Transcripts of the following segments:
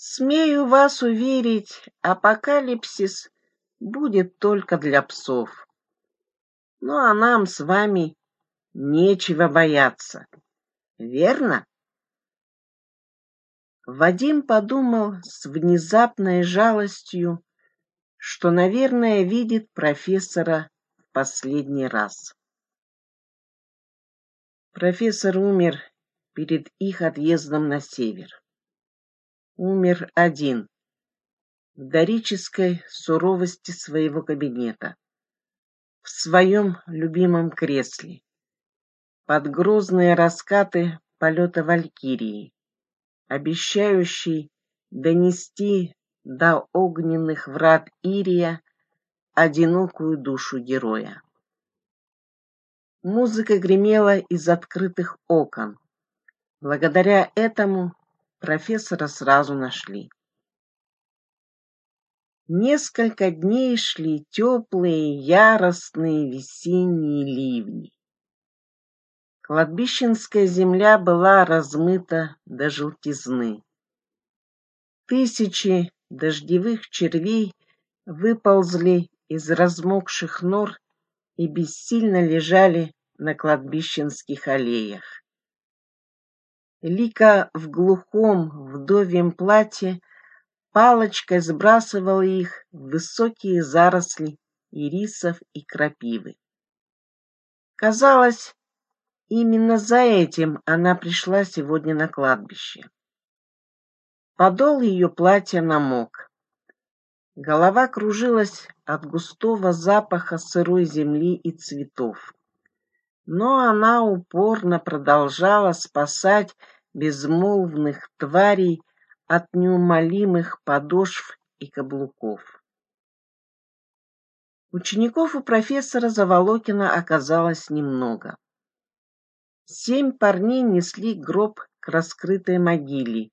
Смею вас уверить, апокалипсис будет только для псов. Ну а нам с вами нечего бояться. Верно? Вадим подумал с внезапной жалостью, что, наверное, видит профессора в последний раз. Профессор умер перед их отъездом на север. Умер один, в дорической суровости своего кабинета, в своем любимом кресле, под грозные раскаты полета Валькирии, обещающий донести до огненных врат Ирия одинокую душу героя. Музыка гремела из открытых окон. Благодаря этому профессора сразу нашли. Несколько дней шли теплые, яростные весенние ливни. Кладбищенская земля была размыта до желтизны. Тысячи дождевых червей выползли из размокших нор и бессильно лежали на кладбищенских аллеях. Лика в глухом вдовьем платье палочкой сбрасывала их в высокие заросли ирисов и крапивы. Казалось, именно за этим она пришла сегодня на кладбище. Подол ее платья намок. Голова кружилась от густого запаха сырой земли и цветов. Но она упорно продолжала спасать безмолвных тварей от неумолимых подошв и каблуков. Учеников у профессора Заволокина оказалось немного. Семь парней несли гроб к раскрытой могиле,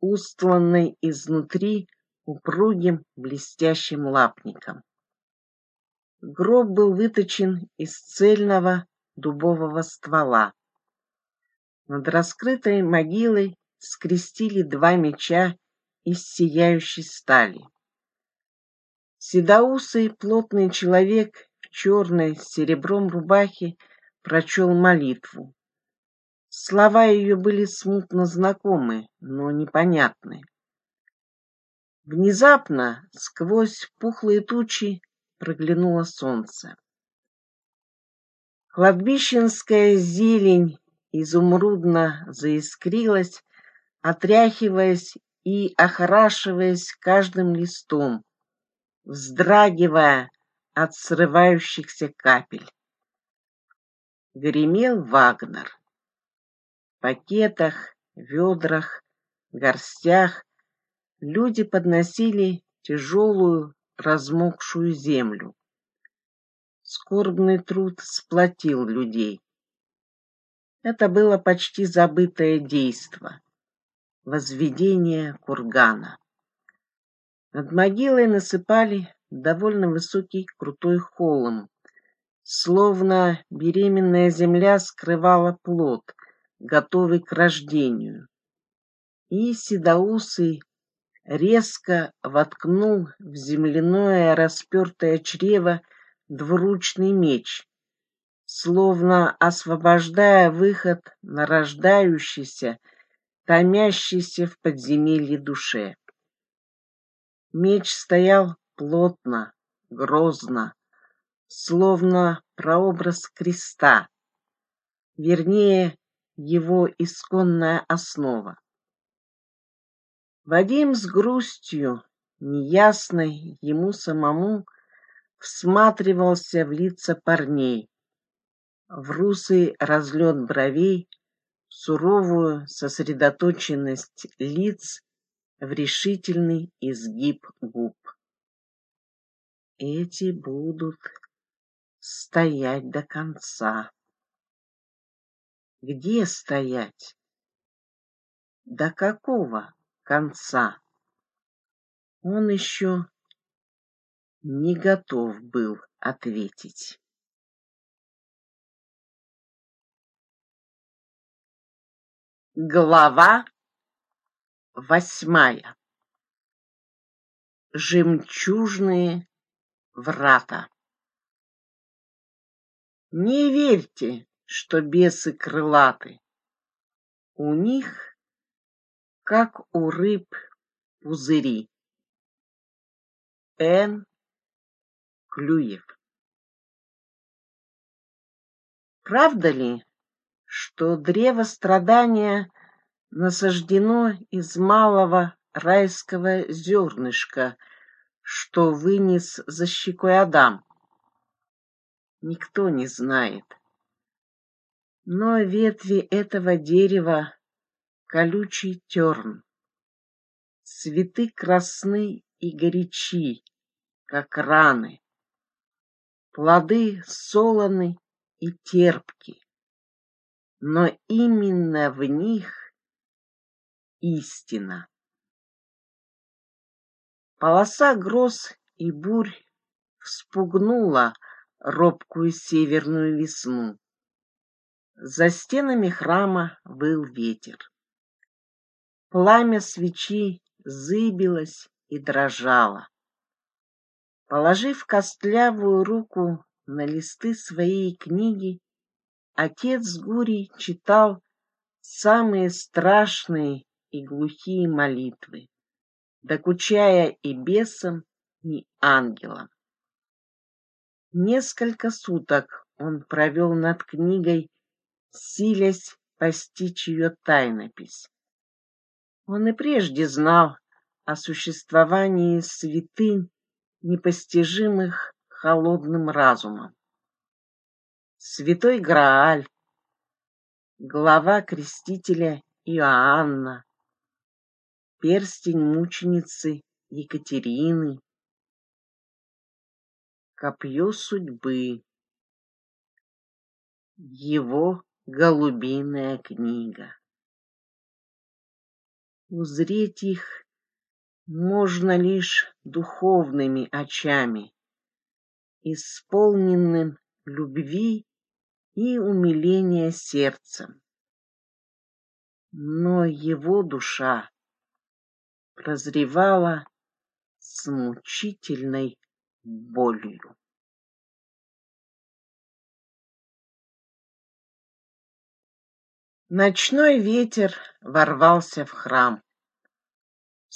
устланной изнутри упругим блестящим лапником. Гроб был выточен из цельного дубового ствола. Над раскрытой могилой скрестили два меча из сияющей стали. Седоусый плотный человек в черной с серебром рубахе прочел молитву. Слова ее были смутно знакомы, но непонятны. Внезапно сквозь пухлые тучи проглянуло солнце. Кладбищенская зелень изумрудно заискрилась, отряхиваясь и охорашиваясь каждым листом, вздрагивая от срывающихся капель. Гремел Вагнер. В пакетах, ведрах, горстях люди подносили тяжелую размокшую землю. Скорбный труд сплотил людей. Это было почти забытое действо — возведение кургана. Над могилой насыпали довольно высокий крутой холм, словно беременная земля скрывала плод, готовый к рождению. И седоусый резко воткнул в земляное распертое чрево двуручный меч, словно освобождая выход на рождающийся, томящийся в подземелье душе. Меч стоял плотно, грозно, словно прообраз креста, вернее, его исконная основа. Вадим с грустью, неясной ему самому, всматривался в лица парней, в русый разлет бровей, суровую сосредоточенность лиц, в решительный изгиб губ. Эти будут стоять до конца. Где стоять? До какого? конца. Он еще не готов был ответить. Глава восьмая жемчужные врата. Не верьте, что бесы крылаты. У них, как у рыб, пузыри. Н. Клюев Правда ли, что древо страдания насаждено из малого райского зернышка, что вынес за щекой Адам? Никто не знает. Но ветви этого дерева колючий терн. Цветы красны и горячи, как раны. Плоды солоны и терпки, но именно в них истина. Полоса гроз и бурь вспугнула робкую северную весну. За стенами храма был ветер. Пламя свечи зыбилось и дрожало. Положив костлявую руку на листы своей книги отец Гурий читал самые страшные и глухие молитвы, докучая и бесам, и ангелам. Несколько суток он провел над книгой, силясь постичь ее тайнопись. Он и прежде знал о существовании святынь, непостижимых холодным разумом. Святой Грааль, глава крестителя Иоанна, перстень мученицы Екатерины, копье судьбы, его голубиная книга. Узреть их можно лишь духовными очами, исполненным любви и умиления сердцем. Но его душа прозревала с мучительной болью. Ночной ветер ворвался в храм.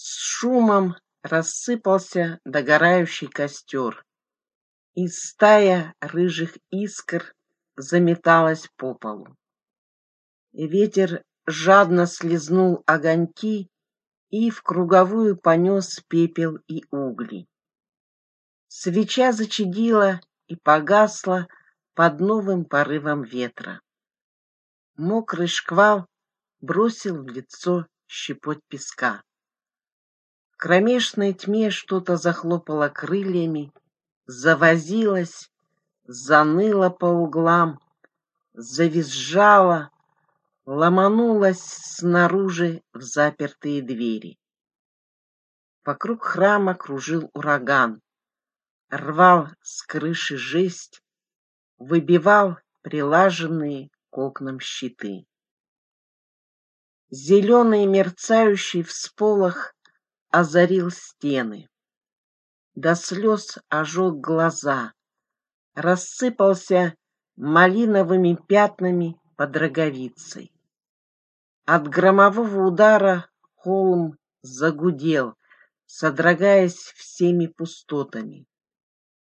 С шумом рассыпался догорающий костер и стая рыжих искр заметалась по полу. Ветер жадно слезнул огоньки и в круговую понес пепел и угли. Свеча зачадила и погасла под новым порывом ветра. Мокрый шквал бросил в лицо щепоть песка. Кромешной тьме что-то захлопало крыльями, завозилась, заныла по углам, завизжала, ломанулась снаружи в запертые двери. Вокруг храма кружил ураган, рвал с крыши жесть, выбивал прилаженные к окнам щиты. Зеленый мерцающий всполох озарил стены до слез ожег глаза, рассыпался малиновыми пятнами под роговицей. От громового удара холм загудел, содрогаясь всеми пустотами.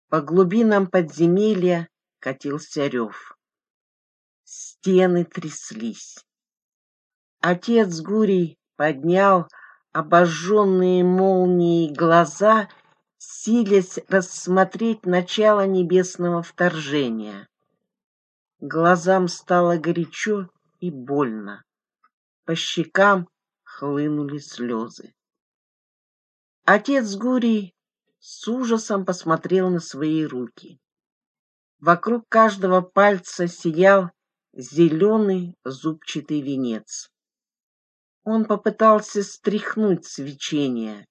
По глубинам подземелья катился рев. Стены тряслись. Отец Гурий поднял обожженные молнией глаза силясь рассмотреть начало небесного вторжения. Глазам стало горячо и больно. По щекам хлынули слезы. Отец Гурий с ужасом посмотрел на свои руки. Вокруг каждого пальца сиял зеленый зубчатый венец. Он попытался стряхнуть свечение,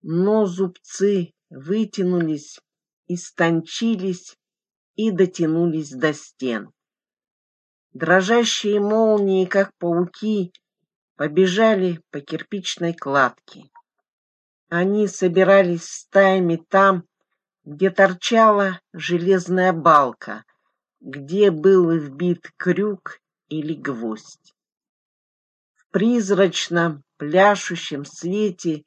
но зубцы вытянулись, истончились и дотянулись до стен. Дрожащие молнии, как пауки, побежали по кирпичной кладке. Они собирались стаями там, где торчала железная балка, где был вбит крюк или гвоздь. Призрачном пляшущем свете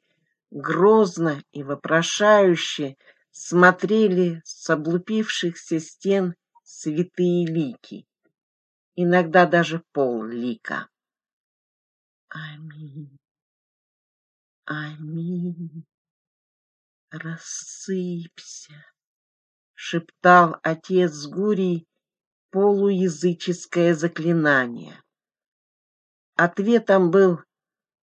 грозно и вопрошающе смотрели с облупившихся стен святые лики, иногда даже пол лика. Аминь. Аминь. Рассыпься, шептал отец Гурий полуязыческое заклинание. Ответом был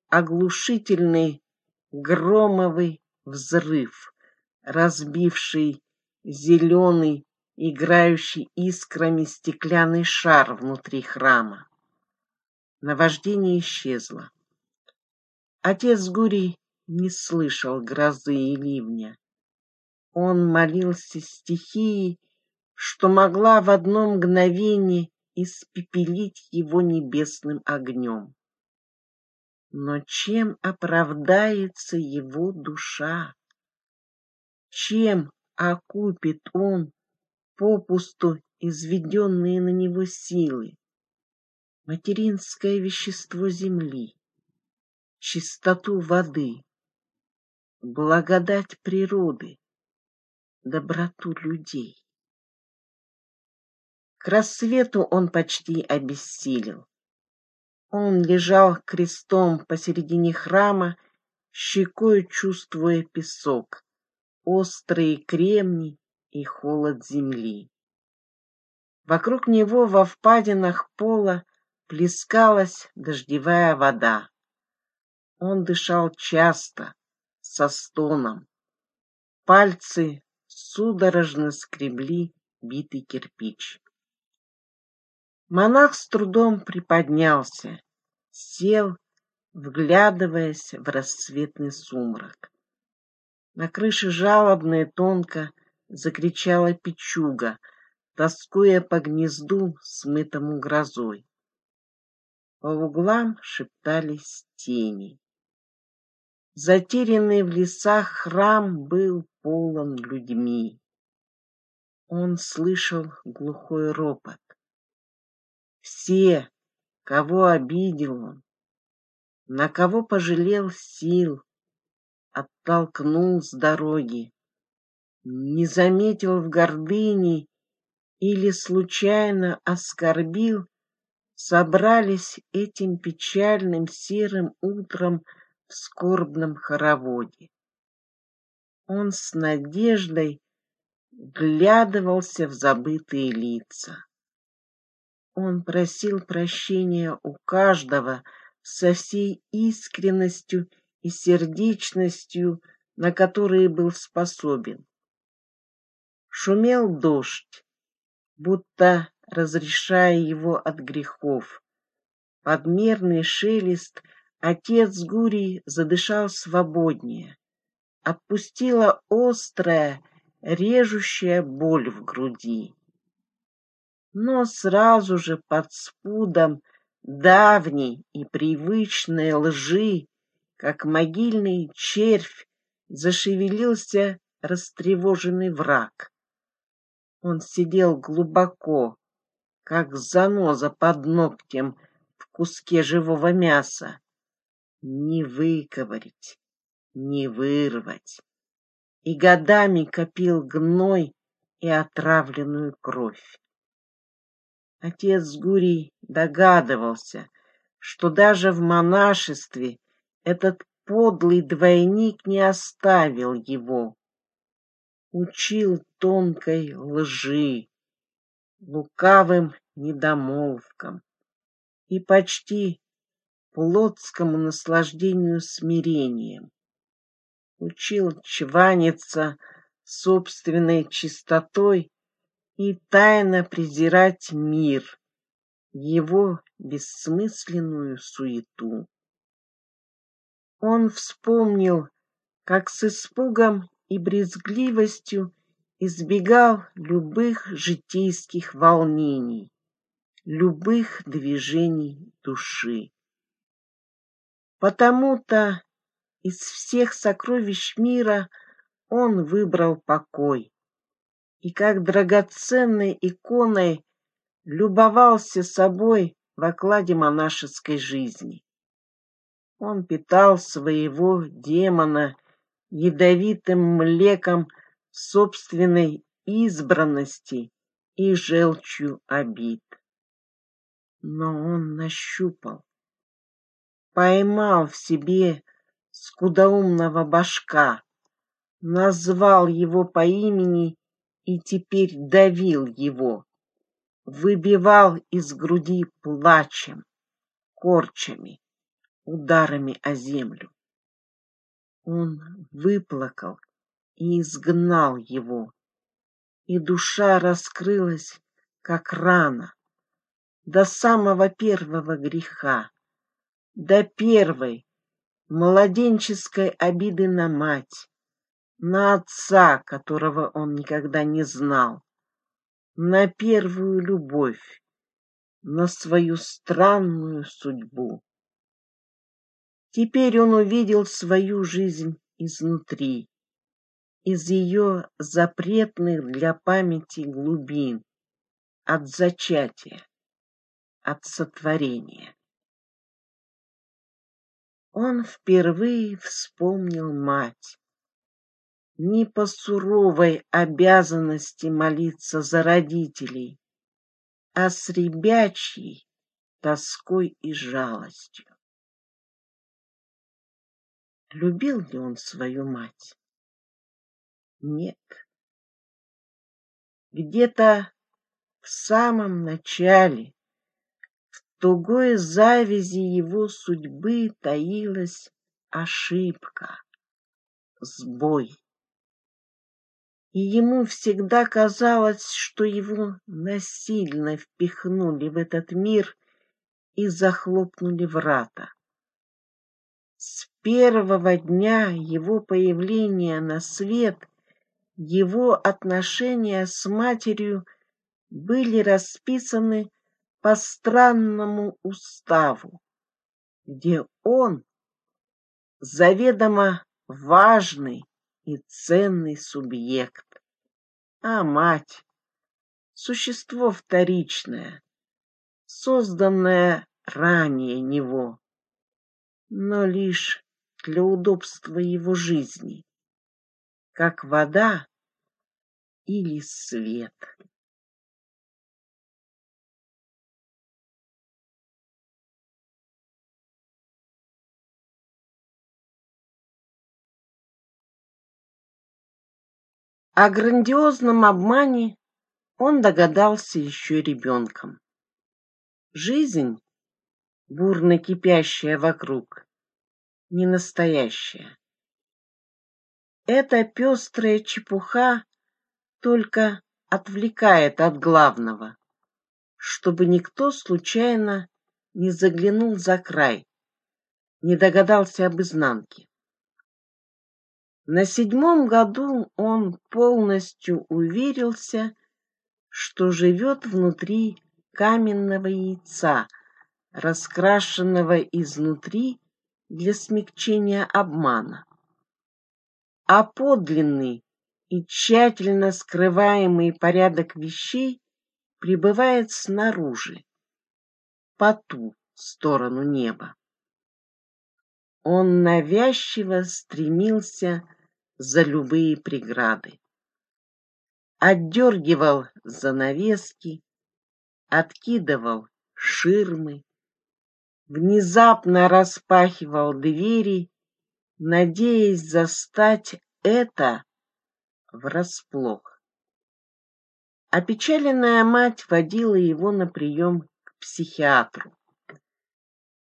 оглушительный громовый взрыв, разбивший зеленый, играющий искрами стеклянный шар внутри храма. Наваждение исчезло. Отец Гурий не слышал грозы и ливня. Он молился стихии, что могла в одно мгновение испепелить его небесным огнем. Но чем оправдается его душа? Чем окупит он попусту изведенные на него силы? Материнское вещество земли, чистоту воды, благодать природы, доброту людей. К рассвету он почти обессилел. Он лежал крестом посередине храма, щекой чувствуя песок, острые кремни и холод земли. Вокруг него во впадинах пола плескалась дождевая вода. Он дышал часто, со стоном. Пальцы судорожно скребли битый кирпич. Монах с трудом приподнялся, сел, вглядываясь в рассветный сумрак. На крыше жалобно и тонко закричала печуга, тоскуя по гнезду, смытому грозой. По углам шептались тени. Затерянный в лесах храм был полон людьми. Он слышал глухой ропот. Все, кого обидел он, на кого пожалел сил, оттолкнул с дороги, не заметил в гордыне или случайно оскорбил, собрались этим печальным серым утром в скорбном хороводе. Он с надеждой глядывался в забытые лица. Он просил прощения у каждого со всей искренностью и сердечностью, на которые был способен. Шумел дождь, будто разрешая его от грехов. Подмерный шелест отец Гурий задышал свободнее. Отпустила острая, режущая боль в груди но сразу же под спудом давней и привычной лжи, как могильный червь, зашевелился растревоженный враг. Он сидел глубоко, как заноза под ногтем в куске живого мяса. Не выковырить, не вырвать. И годами копил гной и отравленную кровь. Отец Гурий догадывался, что даже в монашестве этот подлый двойник не оставил его. Учил тонкой лжи, лукавым недомолвкам и почти плотскому наслаждению смирением. Учил чваниться собственной чистотой и тайно презирать мир, его бессмысленную суету. Он вспомнил, как с испугом и брезгливостью избегал любых житейских волнений, любых движений души. Потому-то Из всех сокровищ мира он выбрал покой. И как драгоценной иконой любовался собой в окладе монашеской жизни. Он питал своего демона ядовитым млеком собственной избранности и желчью обид. Но он нащупал, поймал в себе скудоумного башка, назвал его по имени и теперь давил его, выбивал из груди плачем, корчами, ударами о землю. Он выплакал и изгнал его, и душа раскрылась, как рана, до самого первого греха, до первой младенческой обиды на мать, на отца, которого он никогда не знал, на первую любовь, на свою странную судьбу. Теперь он увидел свою жизнь изнутри, из ее запретных для памяти глубин, от зачатия, от сотворения. Он впервые вспомнил мать, не по суровой обязанности молиться за родителей, а с ребячей тоской и жалостью. Любил ли он свою мать? Нет. Где-то в самом начале, в тугой завязи его судьбы таилась ошибка, сбой. И ему всегда казалось, что его насильно впихнули в этот мир и захлопнули врата. С первого дня его появления на свет его отношения с матерью были расписаны по странному уставу, где он заведомо важный и ценный субъект, а мать — существо вторичное, созданное ранее него но лишь для удобства его жизни, как вода или свет. О грандиозном обмане он догадался еще ребенком. Жизнь бурно кипящая вокруг, не настоящая. Эта пестрая чепуха только отвлекает от главного, чтобы никто случайно не заглянул за край, не догадался об изнанке. На седьмом году он полностью уверился, что живет внутри каменного яйца — раскрашенного изнутри для смягчения обмана. А подлинный и тщательно скрываемый порядок вещей пребывает снаружи, по ту сторону неба. Он навязчиво стремился за любые преграды. Отдергивал занавески, откидывал ширмы, внезапно распахивал двери, надеясь застать это врасплох. Опечаленная мать водила его на прием к психиатру.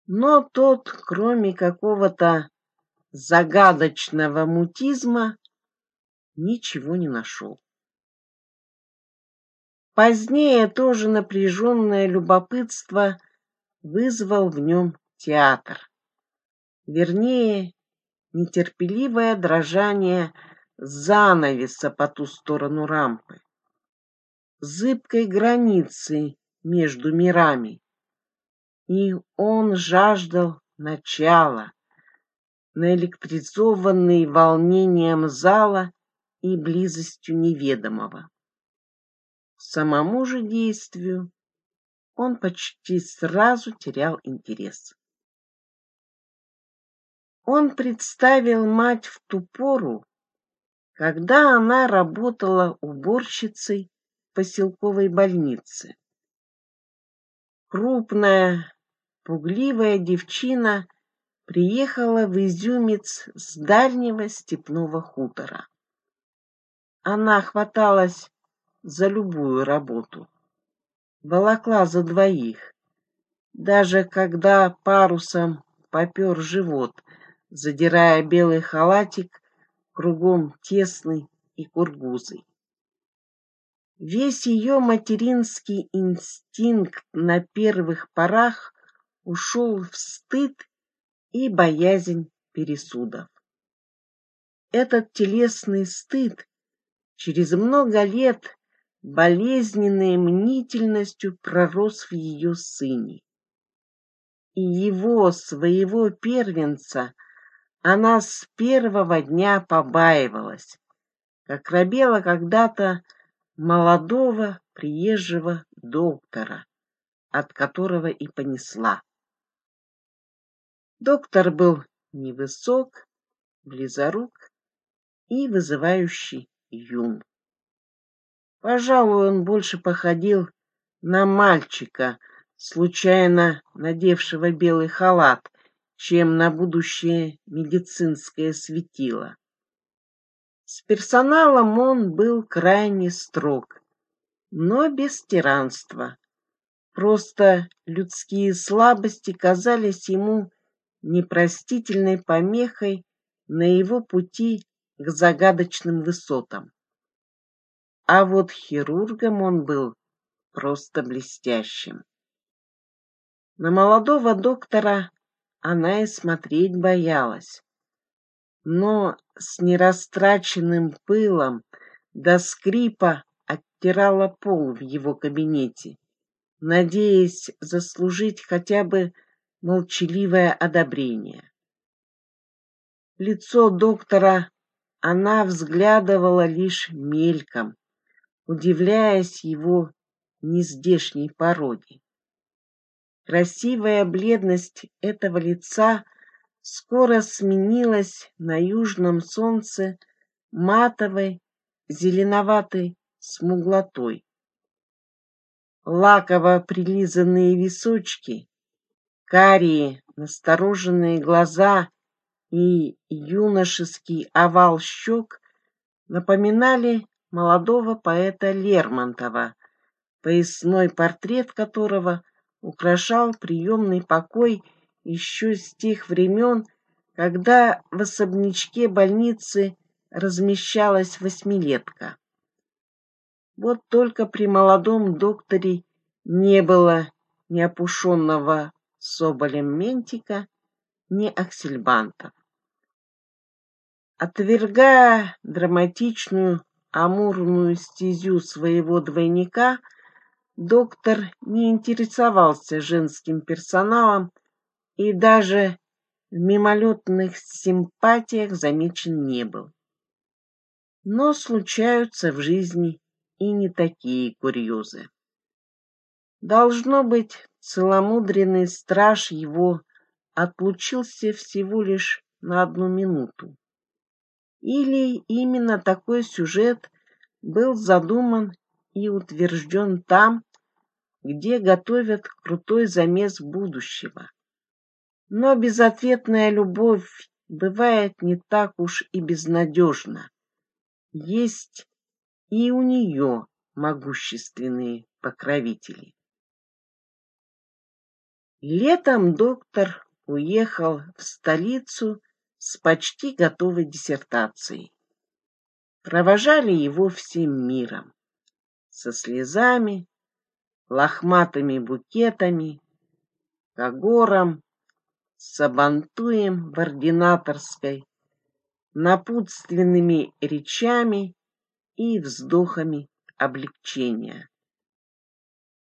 Но тот, кроме какого-то загадочного мутизма, ничего не нашел. Позднее тоже напряженное любопытство вызвал в нем театр. Вернее, нетерпеливое дрожание занавеса по ту сторону рампы, зыбкой границы между мирами. И он жаждал начала, наэлектризованный волнением зала и близостью неведомого. Самому же действию он почти сразу терял интерес. Он представил мать в ту пору, когда она работала уборщицей в поселковой больнице. Крупная, пугливая девчина приехала в Изюмец с дальнего степного хутора. Она хваталась за любую работу волокла за двоих. Даже когда парусом попер живот, задирая белый халатик, кругом тесный и кургузый. Весь ее материнский инстинкт на первых порах ушел в стыд и боязнь пересудов. Этот телесный стыд через много лет болезненной мнительностью пророс в ее сыне. И его, своего первенца, она с первого дня побаивалась, как робела когда-то молодого приезжего доктора, от которого и понесла. Доктор был невысок, близорук и вызывающий юн. Пожалуй, он больше походил на мальчика, случайно надевшего белый халат, чем на будущее медицинское светило. С персоналом он был крайне строг, но без тиранства. Просто людские слабости казались ему непростительной помехой на его пути к загадочным высотам. А вот хирургом он был просто блестящим. На молодого доктора она и смотреть боялась. Но с нерастраченным пылом до скрипа оттирала пол в его кабинете, надеясь заслужить хотя бы молчаливое одобрение. Лицо доктора она взглядывала лишь мельком, удивляясь его нездешней породе. Красивая бледность этого лица скоро сменилась на южном солнце матовой, зеленоватой смуглотой. Лаково прилизанные височки, карие, настороженные глаза и юношеский овал щек напоминали молодого поэта Лермонтова, поясной портрет которого украшал приемный покой еще с тех времен, когда в особнячке больницы размещалась восьмилетка. Вот только при молодом докторе не было ни опушенного соболем ментика, ни аксельбантов. Отвергая драматичную амурную стезю своего двойника, доктор не интересовался женским персоналом и даже в мимолетных симпатиях замечен не был. Но случаются в жизни и не такие курьезы. Должно быть, целомудренный страж его отлучился всего лишь на одну минуту. Или именно такой сюжет был задуман и утвержден там, где готовят крутой замес будущего. Но безответная любовь бывает не так уж и безнадежна. Есть и у нее могущественные покровители. Летом доктор уехал в столицу с почти готовой диссертацией. Провожали его всем миром, со слезами, лохматыми букетами, когором, сабантуем в ординаторской, напутственными речами и вздохами облегчения.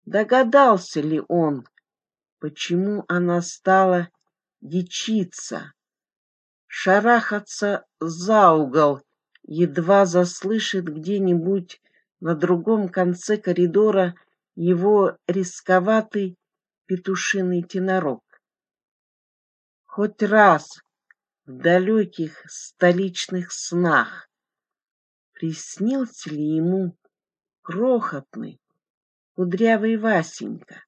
Догадался ли он, почему она стала дичиться, шарахаться за угол, едва заслышит где-нибудь на другом конце коридора его рисковатый петушиный тенорок. Хоть раз в далеких столичных снах приснился ли ему крохотный кудрявый Васенька,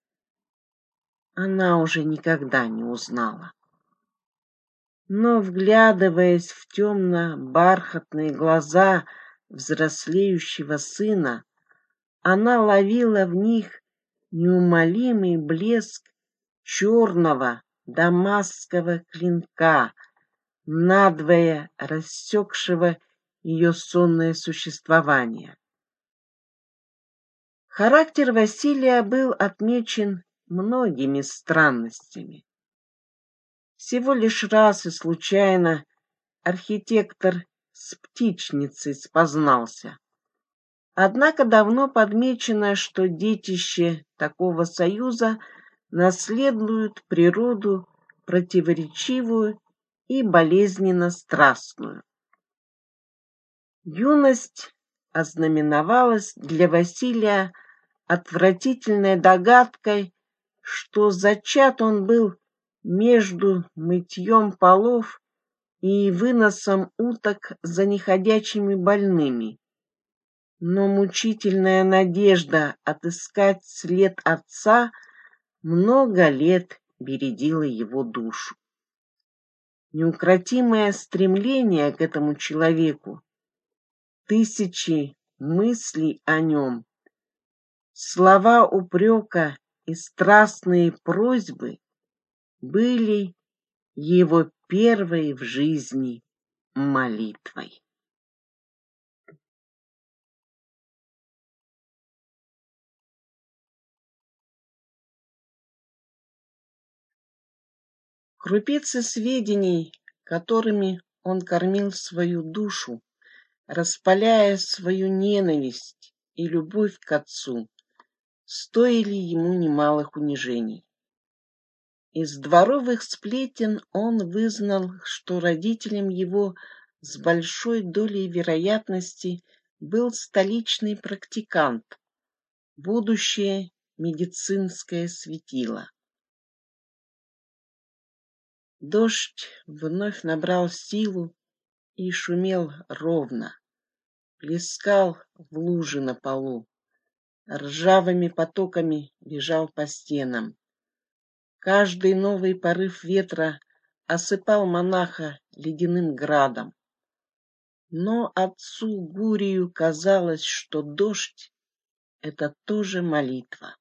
она уже никогда не узнала. Но, вглядываясь в темно-бархатные глаза взрослеющего сына, она ловила в них неумолимый блеск черного дамасского клинка, надвое рассекшего ее сонное существование. Характер Василия был отмечен многими странностями. Всего лишь раз и случайно архитектор с птичницей спознался. Однако давно подмечено, что детище такого союза наследуют природу противоречивую и болезненно страстную. Юность ознаменовалась для Василия отвратительной догадкой, что зачат он был между мытьем полов и выносом уток за неходячими больными но мучительная надежда отыскать след отца много лет бередила его душу. Неукротимое стремление к этому человеку, тысячи мыслей о нем, слова упрека и страстные просьбы были его первой в жизни молитвой. Крупицы сведений, которыми он кормил свою душу, распаляя свою ненависть и любовь к отцу, стоили ему немалых унижений. Из дворовых сплетен он вызнал, что родителем его с большой долей вероятности был столичный практикант, будущее медицинское светило. Дождь вновь набрал силу и шумел ровно, плескал в лужи на полу, ржавыми потоками бежал по стенам. Каждый новый порыв ветра осыпал монаха ледяным градом. Но отцу Гурию казалось, что дождь — это тоже молитва.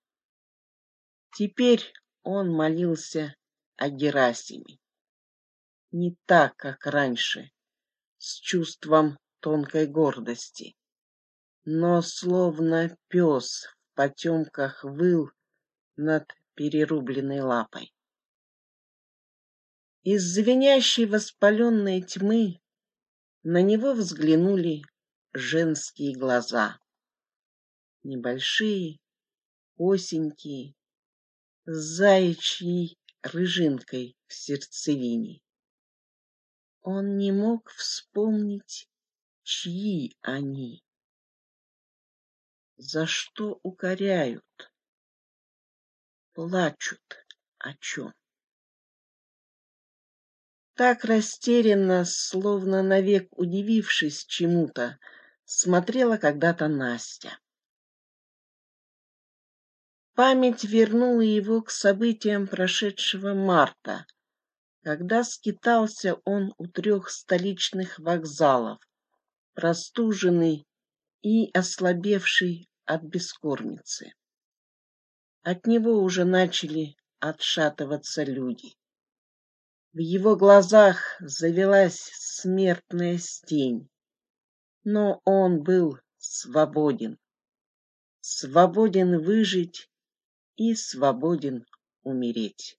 Теперь он молился о Герасиме не так, как раньше, с чувством тонкой гордости, но словно пес в потемках выл над перерубленной лапой. Из звенящей воспаленной тьмы на него взглянули женские глаза. Небольшие, осенькие, с заячьей рыжинкой в сердцевине. Он не мог вспомнить, чьи они. За что укоряют? Плачут о чем? Так растерянно, словно навек удивившись чему-то, смотрела когда-то Настя. Память вернула его к событиям прошедшего марта, когда скитался он у трех столичных вокзалов, простуженный и ослабевший от бескормицы. От него уже начали отшатываться люди. В его глазах завелась смертная стень, но он был свободен. Свободен выжить и свободен умереть.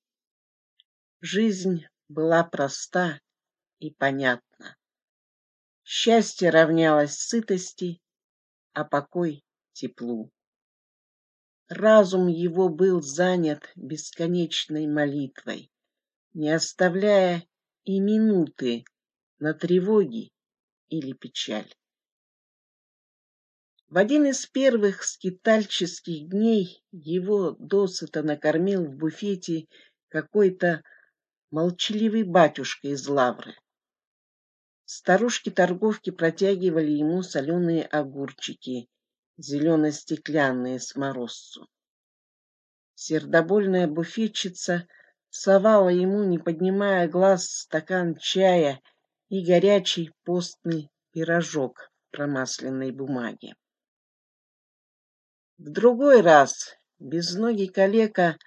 Жизнь была проста и понятна. Счастье равнялось сытости, а покой — теплу. Разум его был занят бесконечной молитвой, не оставляя и минуты на тревоги или печаль. В один из первых скитальческих дней его досыта накормил в буфете какой-то молчаливый батюшка из Лавры. Старушки-торговки протягивали ему соленые огурчики, зелено-стеклянные с морозцу. Сердобольная буфетчица совала ему, не поднимая глаз, стакан чая и горячий постный пирожок в промасленной бумаге. В другой раз безногий калека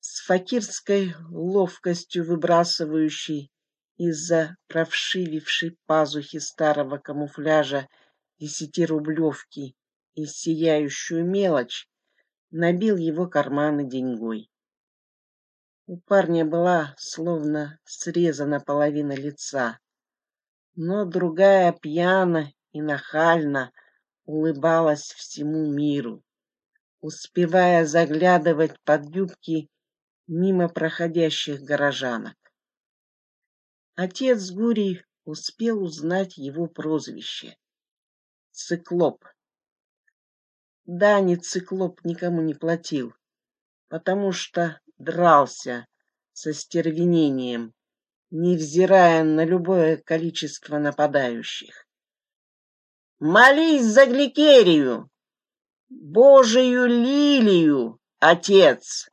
с факирской ловкостью выбрасывающий из-за провшивившей пазухи старого камуфляжа десятирублевки и сияющую мелочь, набил его карманы деньгой. У парня была словно срезана половина лица, но другая пьяно и нахально улыбалась всему миру, успевая заглядывать под юбки мимо проходящих горожанок. Отец Гурий успел узнать его прозвище — Циклоп. Да, не Циклоп никому не платил, потому что дрался со стервенением, невзирая на любое количество нападающих. «Молись за Гликерию! Божию лилию, отец!»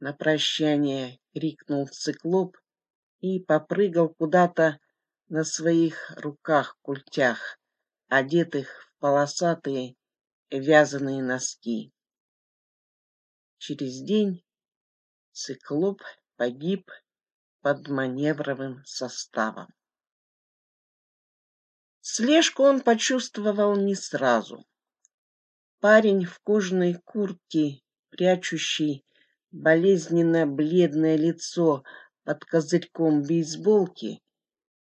На прощание крикнул циклоп и попрыгал куда-то на своих руках-культях, одетых в полосатые вязаные носки. Через день циклоп погиб под маневровым составом. Слежку он почувствовал не сразу. Парень в кожаной куртке, прячущий болезненно бледное лицо под козырьком бейсболки,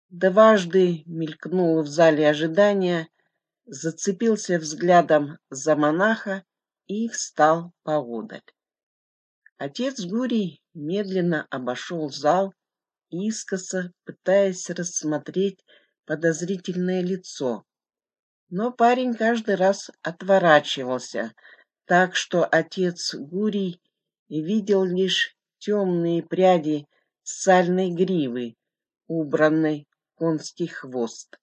дважды мелькнул в зале ожидания, зацепился взглядом за монаха и встал поодаль. Отец Гурий медленно обошел зал, искоса пытаясь рассмотреть подозрительное лицо. Но парень каждый раз отворачивался, так что отец Гурий видел лишь темные пряди сальной гривы, убранной конский хвост,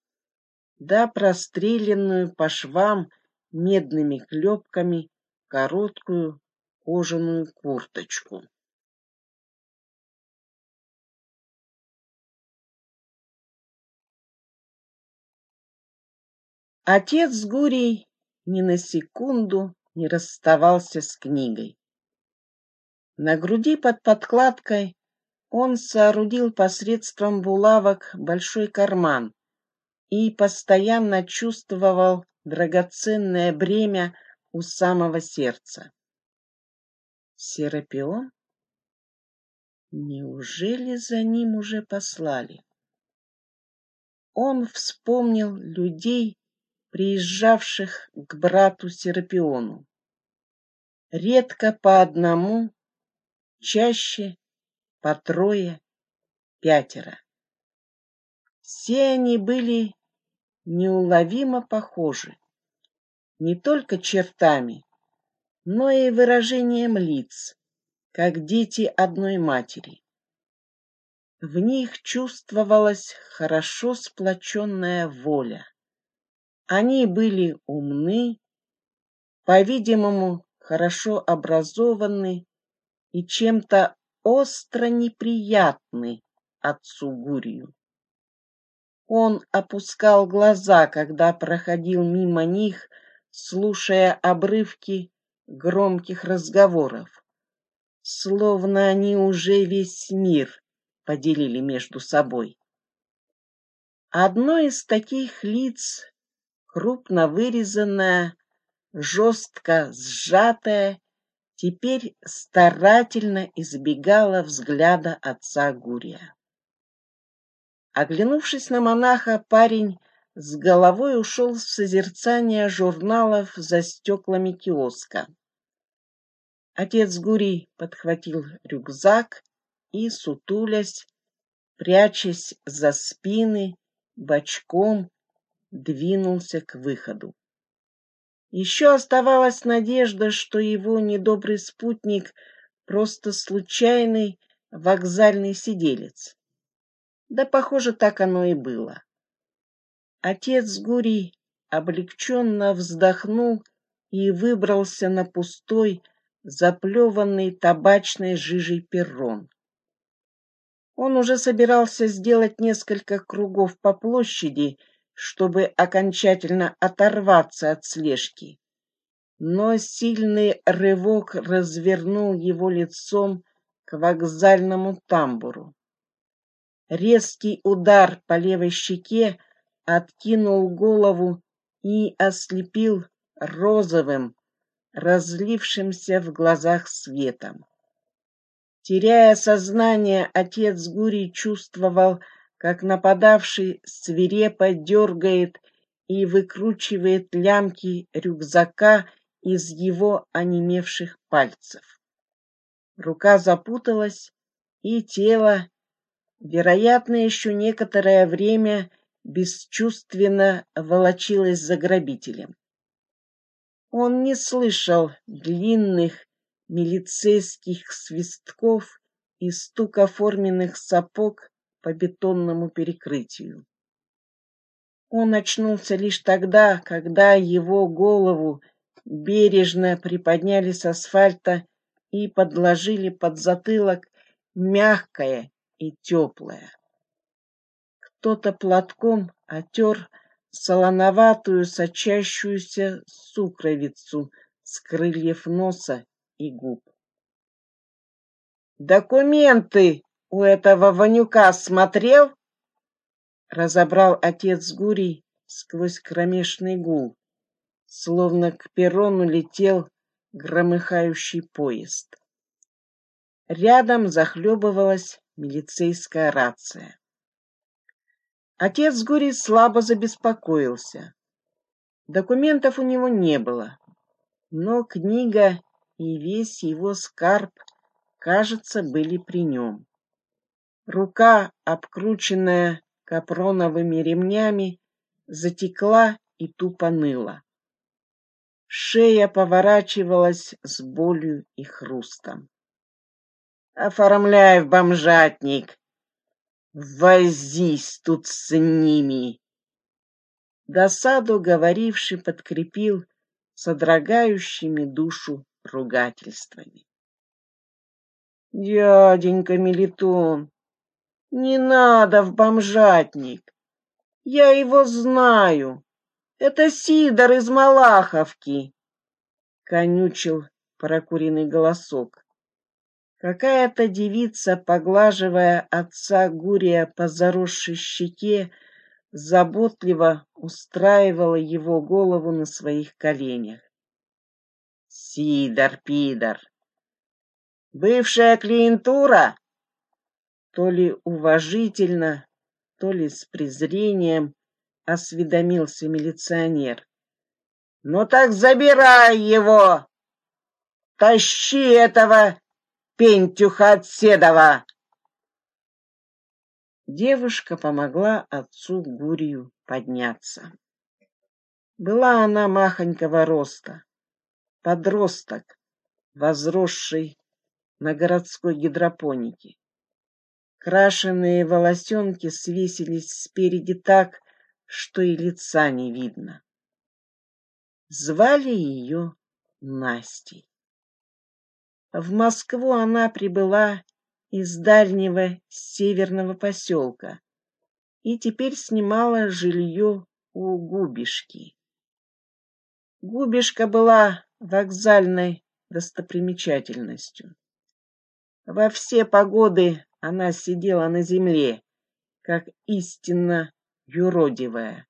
да простреленную по швам медными клепками короткую кожаную курточку. Отец Гурий ни на секунду не расставался с книгой. На груди под подкладкой он соорудил посредством булавок большой карман и постоянно чувствовал драгоценное бремя у самого сердца. Серапион? Неужели за ним уже послали? Он вспомнил людей, приезжавших к брату Серапиону. Редко по одному, чаще по трое, пятеро. Все они были неуловимо похожи, не только чертами, но и выражением лиц, как дети одной матери. В них чувствовалась хорошо сплоченная воля. Они были умны, по-видимому, хорошо образованы и чем-то остро неприятны отцу Гурию. Он опускал глаза, когда проходил мимо них, слушая обрывки громких разговоров, словно они уже весь мир поделили между собой. Одно из таких лиц, крупно вырезанное, жестко сжатое, теперь старательно избегала взгляда отца Гурия. Оглянувшись на монаха, парень с головой ушел в созерцание журналов за стеклами киоска. Отец Гурий подхватил рюкзак и, сутулясь, прячась за спины бочком двинулся к выходу. Еще оставалась надежда, что его недобрый спутник просто случайный вокзальный сиделец. Да, похоже, так оно и было. Отец Гурий облегченно вздохнул и выбрался на пустой, заплеванный табачной жижей перрон. Он уже собирался сделать несколько кругов по площади, чтобы окончательно оторваться от слежки. Но сильный рывок развернул его лицом к вокзальному тамбуру. Резкий удар по левой щеке откинул голову и ослепил розовым, разлившимся в глазах светом. Теряя сознание, отец Гурий чувствовал, как нападавший свирепо дергает и выкручивает лямки рюкзака из его онемевших пальцев. Рука запуталась, и тело, вероятно, еще некоторое время бесчувственно волочилось за грабителем. Он не слышал длинных милицейских свистков и стука форменных сапог по бетонному перекрытию. Он очнулся лишь тогда, когда его голову бережно приподняли с асфальта и подложили под затылок мягкое и теплое. Кто-то платком отер солоноватую сочащуюся сукровицу с крыльев носа и губ. «Документы у этого Ванюка смотрел?» Разобрал отец Гурий сквозь кромешный гул, словно к перрону летел громыхающий поезд. Рядом захлебывалась милицейская рация. Отец Гурий слабо забеспокоился. Документов у него не было, но книга и весь его скарб, кажется, были при нем. Рука, обкрученная капроновыми ремнями, затекла и тупо ныла. Шея поворачивалась с болью и хрустом. «Оформляй в бомжатник! Возись тут с ними!» Досаду говоривший подкрепил содрогающими душу ругательствами. «Дяденька Мелитон, не надо в бомжатник! Я его знаю!» Это Сидор из Малаховки, конючил прокуренный голосок. Какая-то девица, поглаживая отца Гурия по заросшей щеке, заботливо устраивала его голову на своих коленях. Сидор, пидор. Бывшая клиентура? То ли уважительно, то ли с презрением — осведомился милиционер. «Ну так забирай его! Тащи этого пентюха от Седова!» Девушка помогла отцу Гурию подняться. Была она махонького роста, подросток, возросший на городской гидропонике. Крашеные волосенки свесились спереди так, что и лица не видно. Звали ее Настей. В Москву она прибыла из дальнего северного поселка и теперь снимала жилье у Губишки. Губишка была вокзальной достопримечательностью. Во все погоды она сидела на земле, как истинно юродивая.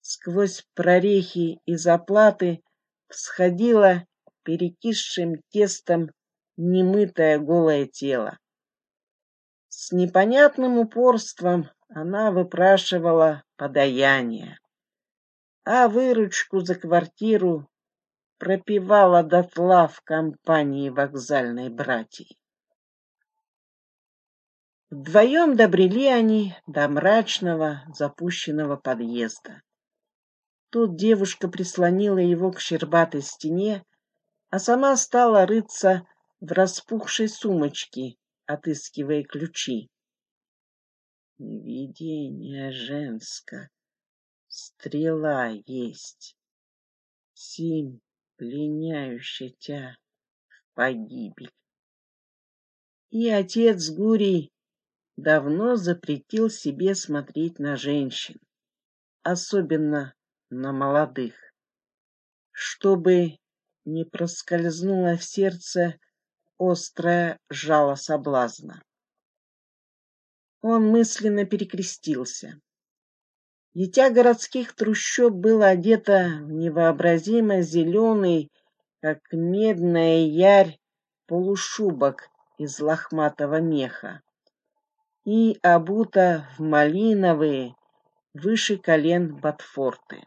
Сквозь прорехи и заплаты всходило перекисшим тестом немытое голое тело. С непонятным упорством она выпрашивала подаяние, а выручку за квартиру пропивала дотла в компании вокзальной братьи. Вдвоем добрели они до мрачного запущенного подъезда. Тут девушка прислонила его к щербатой стене, а сама стала рыться в распухшей сумочке, отыскивая ключи. Видение женско, стрела есть, сим пленяющая тя в погибель. И отец Гурий давно запретил себе смотреть на женщин, особенно на молодых, чтобы не проскользнуло в сердце острое жало соблазна. Он мысленно перекрестился. Дитя городских трущоб было одето в невообразимо зеленый, как медная ярь, полушубок из лохматого меха и обута в малиновые выше колен ботфорты.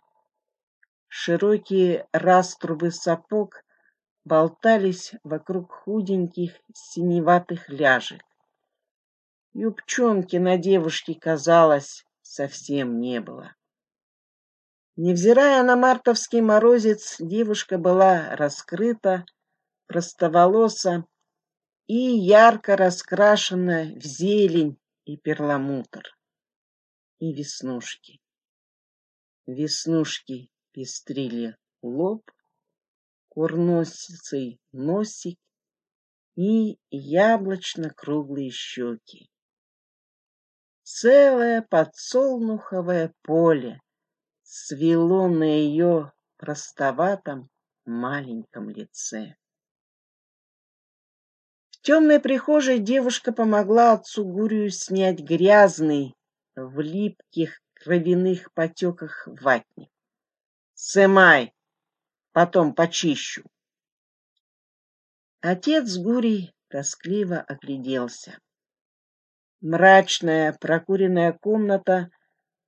Широкие раструбы сапог болтались вокруг худеньких синеватых ляжек. Юбчонки на девушке, казалось, совсем не было. Невзирая на мартовский морозец, девушка была раскрыта, простоволоса и ярко раскрашена в зелень и перламутр, и веснушки. Веснушки пестрили лоб, курносицей носик и яблочно-круглые щеки. Целое подсолнуховое поле свело на ее простоватом маленьком лице. Темной прихожей девушка помогла отцу Гурию снять грязный в липких кровяных потеках ватник. «Сымай, потом почищу». Отец Гурий тоскливо огляделся. Мрачная прокуренная комната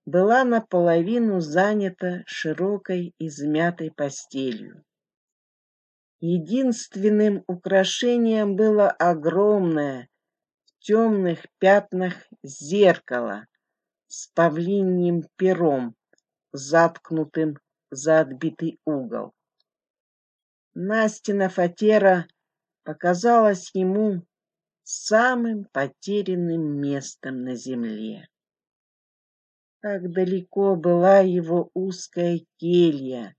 была наполовину занята широкой измятой постелью. Единственным украшением было огромное в темных пятнах зеркало с павлиньим пером, заткнутым за отбитый угол. Настина фатера показалась ему самым потерянным местом на земле. Как далеко была его узкая келья,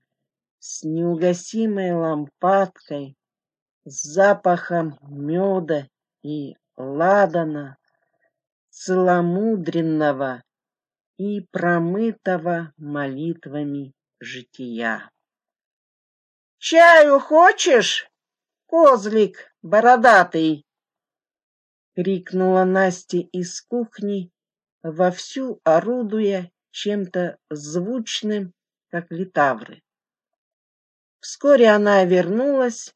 с неугасимой лампадкой, с запахом меда и ладана, целомудренного и промытого молитвами жития. «Чаю хочешь, козлик бородатый?» — крикнула Настя из кухни, вовсю орудуя чем-то звучным, как литавры. Вскоре она вернулась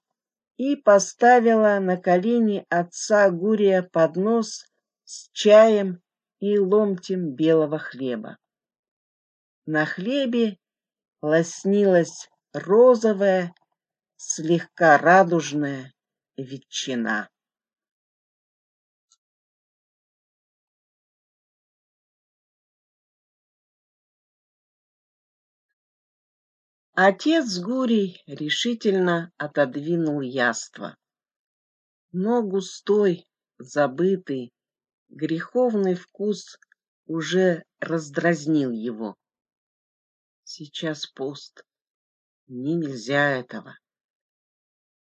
и поставила на колени отца Гурия поднос с чаем и ломтем белого хлеба. На хлебе лоснилась розовая, слегка радужная ветчина. Отец Гурий решительно отодвинул яство. Но густой, забытый, греховный вкус уже раздразнил его. Сейчас пост. Мне нельзя этого.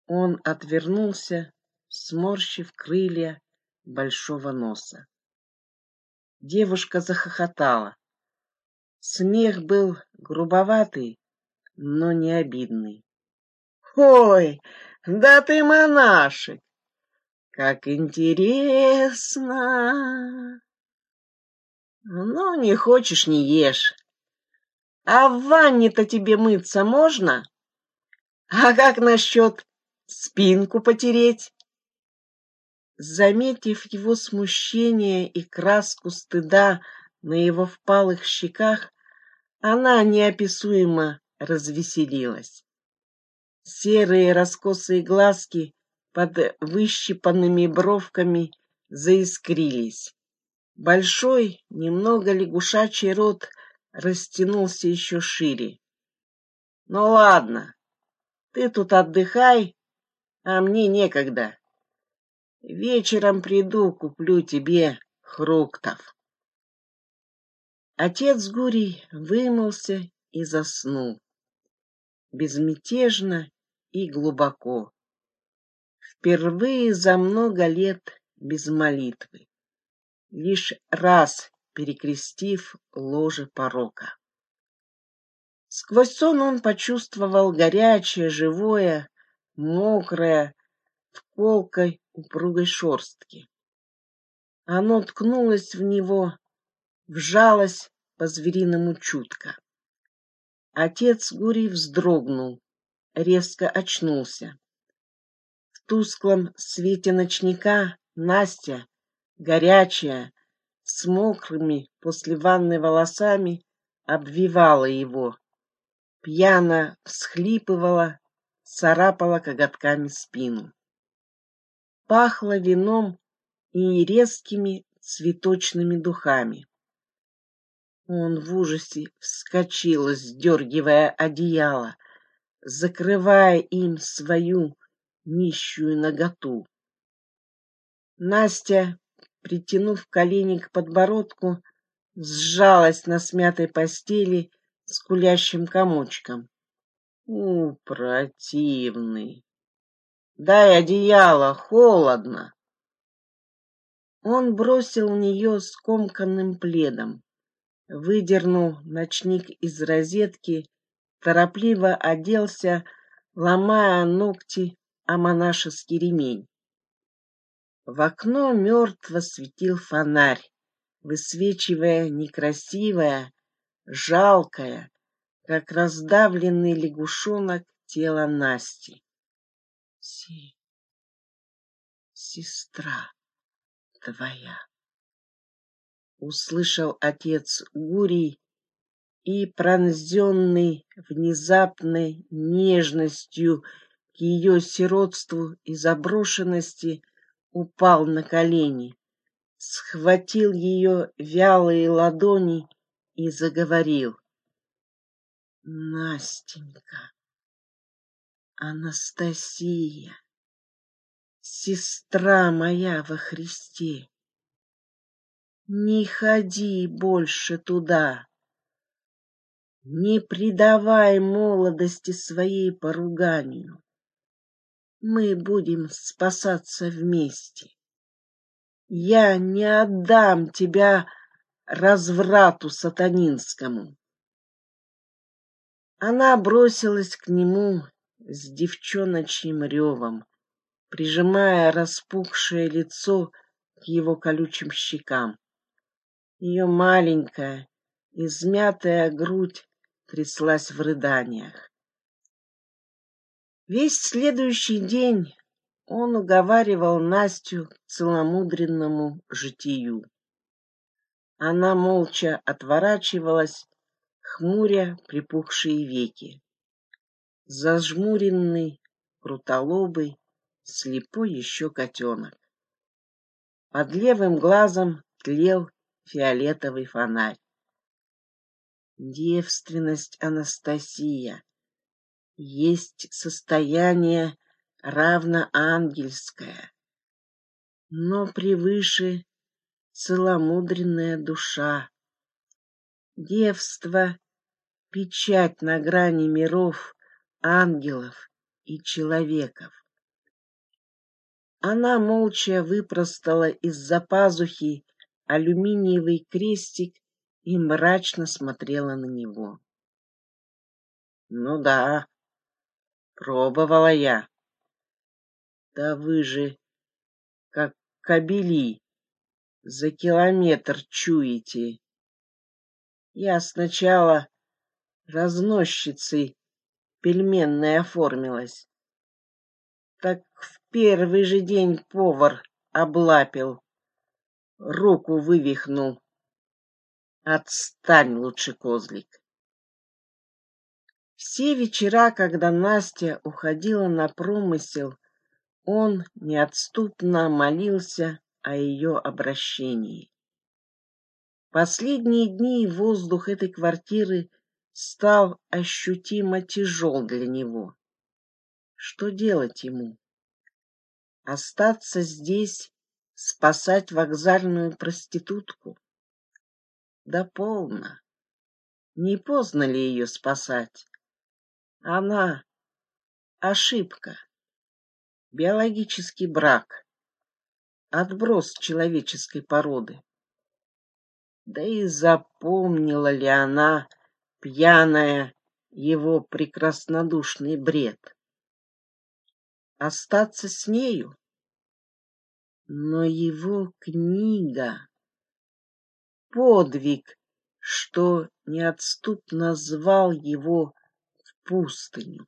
Он отвернулся, сморщив крылья большого носа. Девушка захохотала. Смех был грубоватый, но не обидный. «Ой, да ты монашек! Как интересно!» «Ну, не хочешь, не ешь. А в ванне-то тебе мыться можно? А как насчет спинку потереть?» Заметив его смущение и краску стыда на его впалых щеках, она неописуемо развеселилась. Серые раскосые глазки под выщипанными бровками заискрились. Большой, немного лягушачий рот растянулся еще шире. Ну ладно, ты тут отдыхай, а мне некогда. Вечером приду, куплю тебе фруктов. Отец Гурий вымылся и заснул. Безмятежно и глубоко. Впервые за много лет без молитвы. Лишь раз перекрестив ложе порока. Сквозь сон он почувствовал горячее, живое, мокрое, в колкой упругой шорстке. Оно ткнулось в него, вжалась по-звериному чутко. Отец Гурий вздрогнул, резко очнулся. В тусклом свете ночника Настя, горячая, с мокрыми после ванны волосами, обвивала его. Пьяно всхлипывала, царапала коготками спину. Пахло вином и резкими цветочными духами. Он в ужасе вскочил, сдергивая одеяло, закрывая им свою нищую наготу. Настя, притянув колени к подбородку, сжалась на смятой постели с кулящим комочком. У, противный! Дай одеяло, холодно. Он бросил в нее скомканным пледом, выдернул ночник из розетки, торопливо оделся, ломая ногти о монашеский ремень. В окно мертво светил фонарь, высвечивая некрасивое, жалкое, как раздавленный лягушонок тело Насти. Си, сестра твоя. Услышал отец Гурий и, пронзенный внезапной нежностью к ее сиротству и заброшенности, упал на колени, схватил ее вялые ладони и заговорил. Настенька, Анастасия, сестра моя во Христе, не ходи больше туда, не предавай молодости своей поруганию. Мы будем спасаться вместе. Я не отдам тебя разврату сатанинскому. Она бросилась к нему с девчоночьим ревом, прижимая распухшее лицо к его колючим щекам. Ее маленькая, измятая грудь тряслась в рыданиях. Весь следующий день он уговаривал Настю к целомудренному житию. Она молча отворачивалась хмуря припухшие веки. Зажмуренный, крутолобый, слепой еще котенок. Под левым глазом тлел фиолетовый фонарь. Девственность Анастасия есть состояние равноангельское, но превыше целомудренная душа, Девство — печать на грани миров, ангелов и человеков. Она молча выпростала из-за пазухи алюминиевый крестик и мрачно смотрела на него. Ну да, пробовала я. Да вы же, как кобели, за километр чуете. Я сначала разносчицей пельменной оформилась. Так в первый же день повар облапил, руку вывихнул. Отстань лучше, козлик. Все вечера, когда Настя уходила на промысел, он неотступно молился о ее обращении. последние дни воздух этой квартиры стал ощутимо тяжел для него. Что делать ему? Остаться здесь, спасать вокзальную проститутку? Да полно. Не поздно ли ее спасать? Она — ошибка, биологический брак, отброс человеческой породы. Да и запомнила ли она, пьяная, его прекраснодушный бред? остаться с нею. Но его книга — подвиг, что неотступно звал его в пустыню.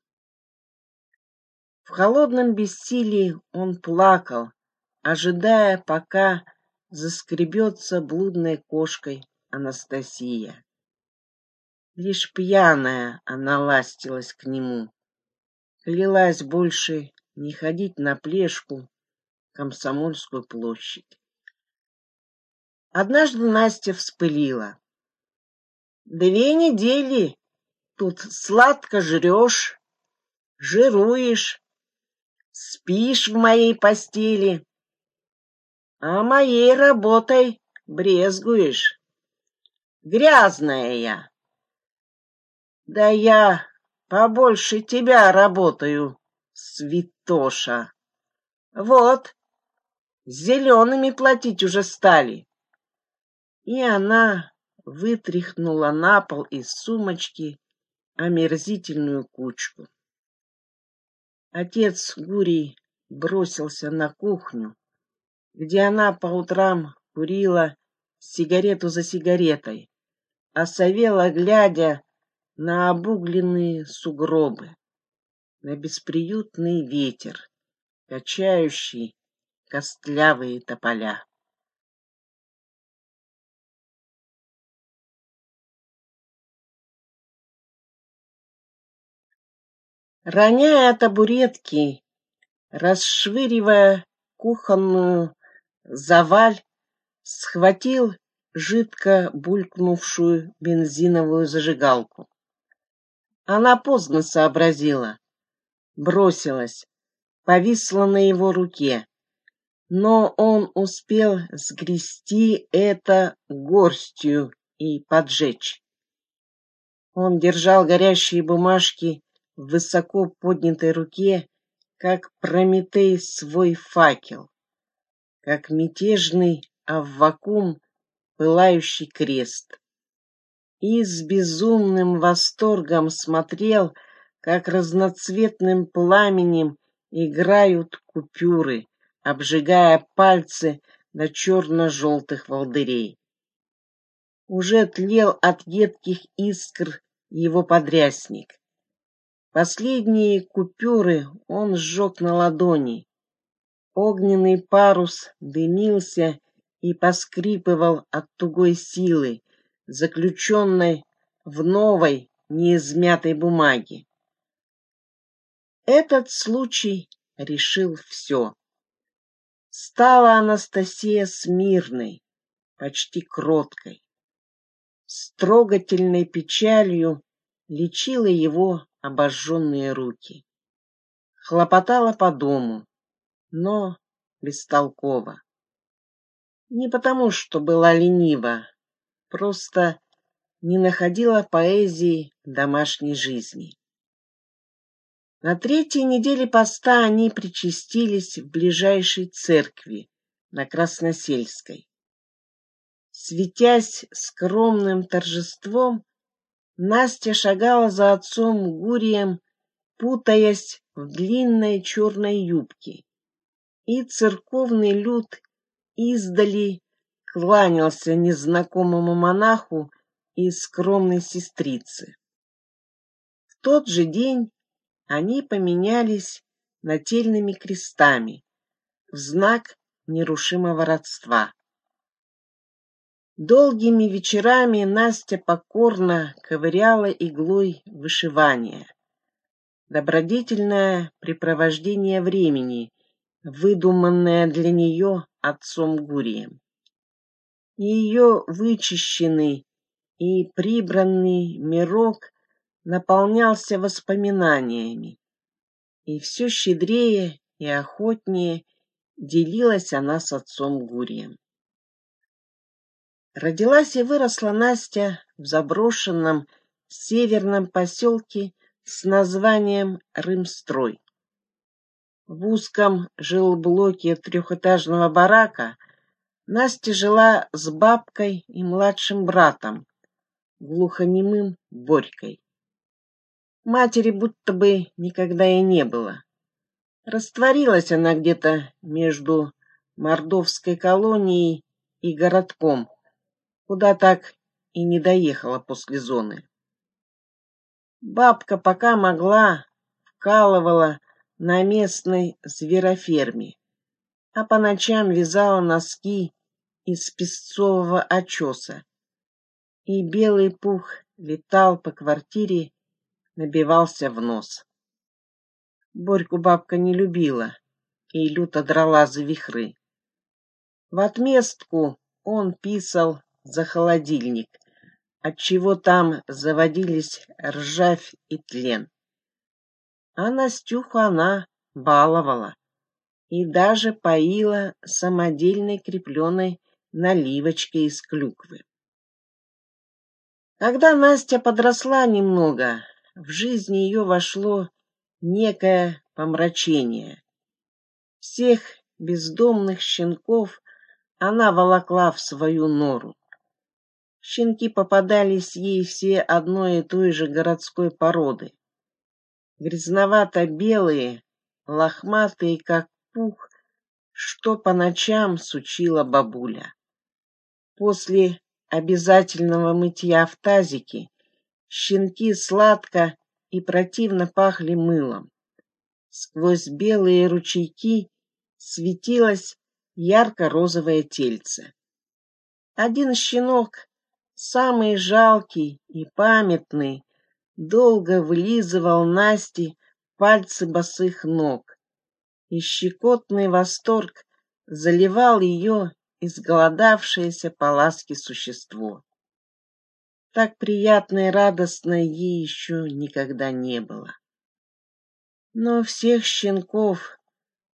В холодном бессилии он плакал, ожидая, пока заскребется блудной кошкой Анастасия. Лишь пьяная она ластилась к нему, клялась больше не ходить на плешку Комсомольскую площадь. Однажды Настя вспылила. Две недели тут сладко жрешь, жируешь, спишь в моей постели, а моей работой брезгуешь. Грязная я. Да я побольше тебя работаю, святоша. Вот, зелеными платить уже стали. И она вытряхнула на пол из сумочки омерзительную кучку. Отец Гурий бросился на кухню, где она по утрам курила сигарету за сигаретой, а совела, глядя на обугленные сугробы на бесприютный ветер, качающий костлявые тополя. Роняя табуретки, расшвыривая кухонную заваль, схватил жидко булькнувшую бензиновую зажигалку. Она поздно сообразила бросилась, повисла на его руке. Но он успел сгрести это горстью и поджечь. Он держал горящие бумажки в высоко поднятой руке, как Прометей свой факел, как мятежный Аввакум пылающий крест. И с безумным восторгом смотрел, как разноцветным пламенем играют купюры, обжигая пальцы до черно-желтых волдырей. Уже тлел от едких искр его подрясник. Последние купюры он сжег на ладони. Огненный парус дымился и поскрипывал от тугой силы, заключенной в новой, неизмятой бумаге. Этот случай решил все. Стала Анастасия смирной, почти кроткой. С трогательной печалью лечила его обожженные руки. Хлопотала по дому, но бестолково. Не потому, что была ленива, просто не находила поэзии домашней жизни. На третьей неделе поста они причастились в ближайшей церкви на Красносельской. Светясь скромным торжеством, Настя шагала за отцом Гурием, путаясь в длинной черной юбке, и церковный люд издали кланялся незнакомому монаху и скромной сестрице. В тот же день они поменялись нательными крестами в знак нерушимого родства. Долгими вечерами Настя покорно ковыряла иглой вышивания. Добродетельное препровождение времени, выдуманное для нее отцом Гурием. Ее вычищенный и прибранный мирок наполнялся воспоминаниями, и все щедрее и охотнее делилась она с отцом Гурием. Родилась и выросла Настя в заброшенном северном поселке с названием Рымстрой. В узком жилблоке трехэтажного барака Настя жила с бабкой и младшим братом, глухонемым Борькой. Матери будто бы никогда и не было. Растворилась она где-то между мордовской колонией и городком, куда так и не доехала после зоны. Бабка пока могла, вкалывала на местной звероферме, а по ночам вязала носки из песцового очеса. И белый пух летал по квартире, набивался в нос. Борьку бабка не любила и люто драла за вихры. В отместку он писал за холодильник, отчего там заводились ржавь и тлен. А Настюху она баловала и даже поила самодельной крепленой наливочкой из клюквы. Когда Настя подросла немного, в жизнь ее вошло некое помрачение. Всех бездомных щенков она волокла в свою нору. Щенки попадались ей все одной и той же городской породы. Грязновато-белые, лохматые, как пух, что по ночам сучила бабуля. После обязательного мытья в тазике щенки сладко и противно пахли мылом. Сквозь белые ручейки светилось ярко-розовое тельце. Один щенок самый жалкий и памятный, долго вылизывал Насте пальцы босых ног, и щекотный восторг заливал ее изголодавшееся по ласке существо. Так приятно и радостно ей еще никогда не было. Но всех щенков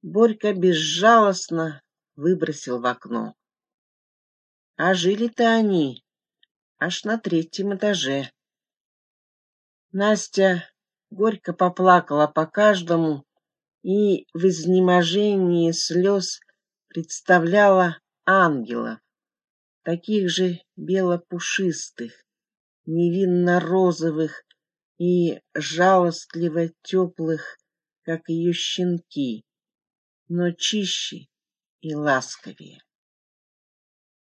Борька безжалостно выбросил в окно. А жили-то они аж на третьем этаже. Настя горько поплакала по каждому и в изнеможении слез представляла ангелов, таких же белопушистых, невинно-розовых и жалостливо теплых, как ее щенки, но чище и ласковее.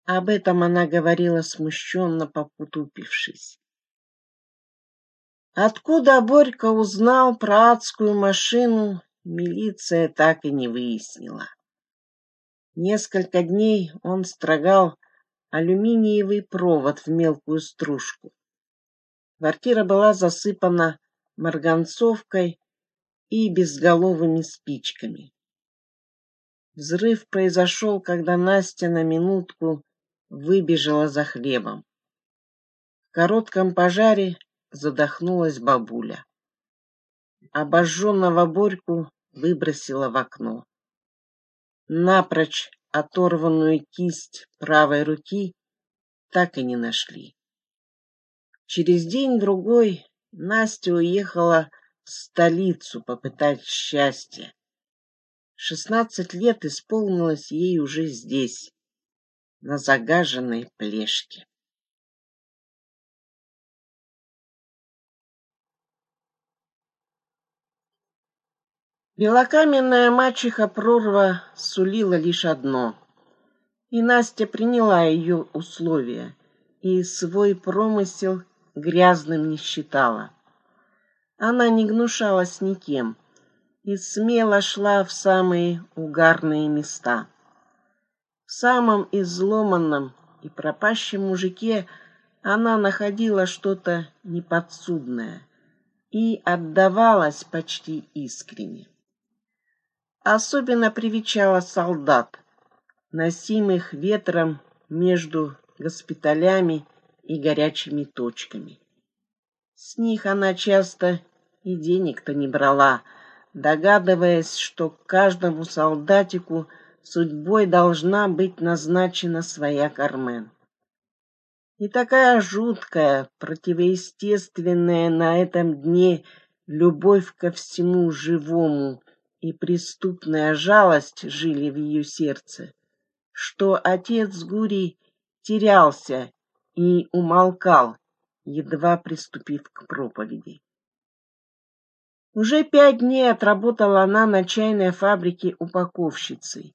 Об этом она говорила смущенно, попутупившись. Откуда Борька узнал про адскую машину, милиция так и не выяснила. Несколько дней он строгал алюминиевый провод в мелкую стружку. Квартира была засыпана марганцовкой и безголовыми спичками. Взрыв произошел, когда Настя на минутку выбежала за хлебом. В коротком пожаре задохнулась бабуля. Обожженного Борьку выбросила в окно. Напрочь оторванную кисть правой руки так и не нашли. Через день-другой Настя уехала в столицу попытать счастье. Шестнадцать лет исполнилось ей уже здесь, на загаженной плешке. Белокаменная мачеха прорва сулила лишь одно. И Настя приняла ее условия и свой промысел грязным не считала. Она не гнушалась никем и смело шла в самые угарные места. В самом изломанном и пропащем мужике она находила что-то неподсудное и отдавалась почти искренне. Особенно привечала солдат, носимых ветром между госпиталями и горячими точками. С них она часто и денег-то не брала, догадываясь, что каждому солдатику судьбой должна быть назначена своя Кармен. И такая жуткая, противоестественная на этом дне любовь ко всему живому и преступная жалость жили в ее сердце, что отец Гурий терялся и умолкал, едва приступив к проповеди. Уже пять дней отработала она на чайной фабрике упаковщицей,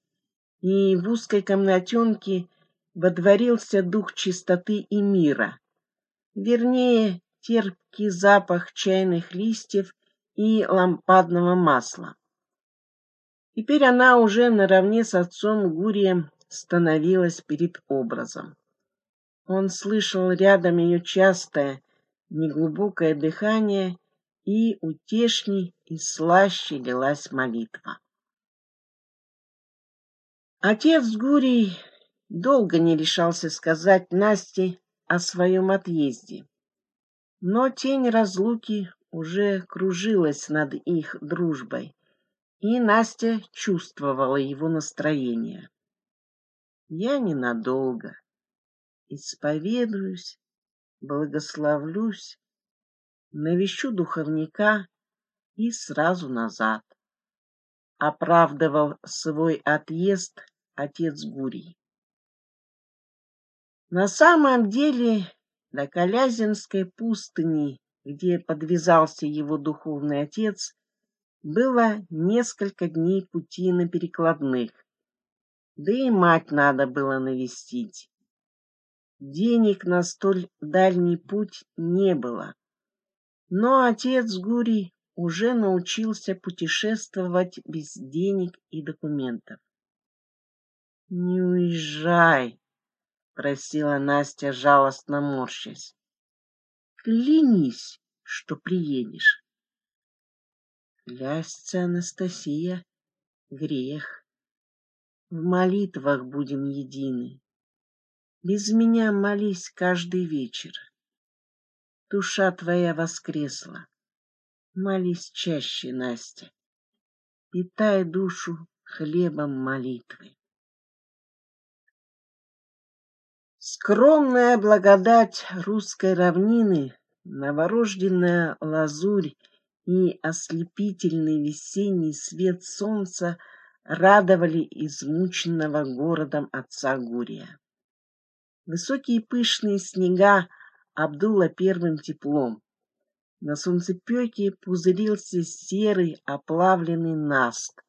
и в узкой комнатенке водворился дух чистоты и мира, вернее, терпкий запах чайных листьев и лампадного масла. Теперь она уже наравне с отцом Гурием становилась перед образом. Он слышал рядом ее частое, неглубокое дыхание и утешней и слаще лилась молитва. Отец Гурий долго не решался сказать Насте о своем отъезде, но тень разлуки уже кружилась над их дружбой, и Настя чувствовала его настроение. Я ненадолго исповедуюсь, благословлюсь навещу духовника и сразу назад. Оправдывал свой отъезд отец Гурий. На самом деле до Колязинской пустыни, где подвязался его духовный отец, было несколько дней пути на перекладных, да и мать надо было навестить. Денег на столь дальний путь не было. Но отец Гурий уже научился путешествовать без денег и документов. «Не уезжай!» — просила Настя, жалостно морщась. «Клянись, что приедешь!» Клясться, Анастасия, грех. В молитвах будем едины. Без меня молись каждый вечер душа твоя воскресла. Молись чаще, Настя, питай душу хлебом молитвы. Скромная благодать русской равнины, новорожденная лазурь и ослепительный весенний свет солнца радовали измученного городом отца Гурия. Высокие пышные снега обдуло первым теплом. На солнцепеке пузырился серый оплавленный наст,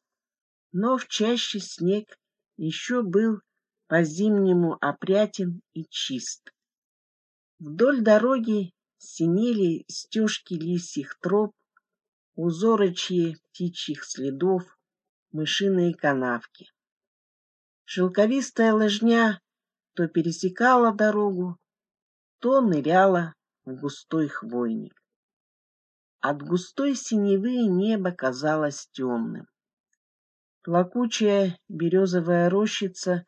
но в чаще снег еще был по-зимнему опрятен и чист. Вдоль дороги синели стежки лисьих троп, узорочьи птичьих следов, мышиные канавки. Шелковистая лыжня то пересекала дорогу, то ныряла в густой хвойник. От густой синевы небо казалось темным. Плакучая березовая рощица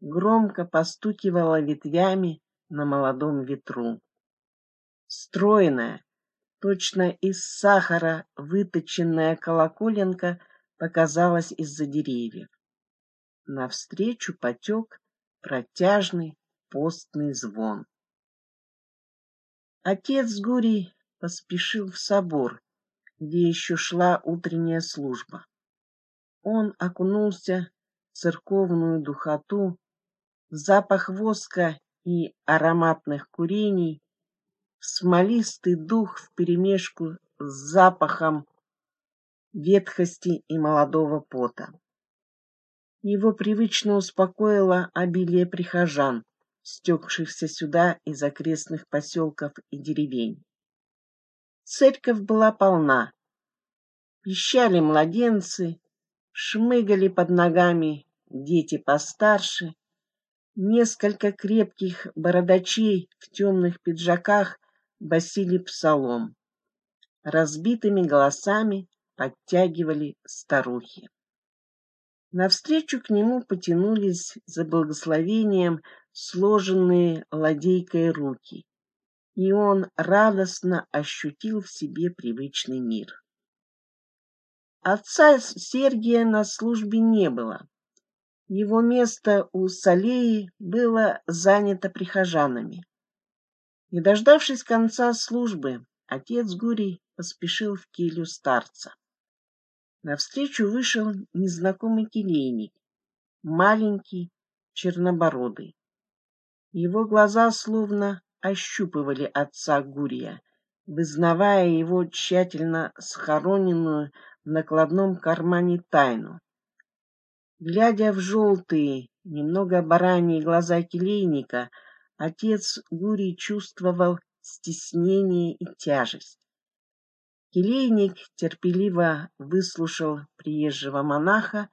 громко постукивала ветвями на молодом ветру. Стройная, точно из сахара выточенная колоколенка показалась из-за деревьев. Навстречу потек протяжный постный звон. Отец Гурий поспешил в собор, где еще шла утренняя служба. Он окунулся в церковную духоту, в запах воска и ароматных курений, в смолистый дух вперемешку с запахом ветхости и молодого пота. Его привычно успокоило обилие прихожан, стекшихся сюда из окрестных поселков и деревень. Церковь была полна. Пищали младенцы, шмыгали под ногами дети постарше, несколько крепких бородачей в темных пиджаках басили псалом. Разбитыми голосами подтягивали старухи. Навстречу к нему потянулись за благословением сложенные ладейкой руки, и он радостно ощутил в себе привычный мир. Отца Сергия на службе не было. Его место у Салеи было занято прихожанами. Не дождавшись конца службы, отец Гурий поспешил в келью старца. Навстречу вышел незнакомый келейник, маленький, чернобородый. Его глаза словно ощупывали отца Гурия, вызнавая его тщательно схороненную в накладном кармане тайну. Глядя в желтые, немного бараньи глаза келейника, отец Гурий чувствовал стеснение и тяжесть. Келейник терпеливо выслушал приезжего монаха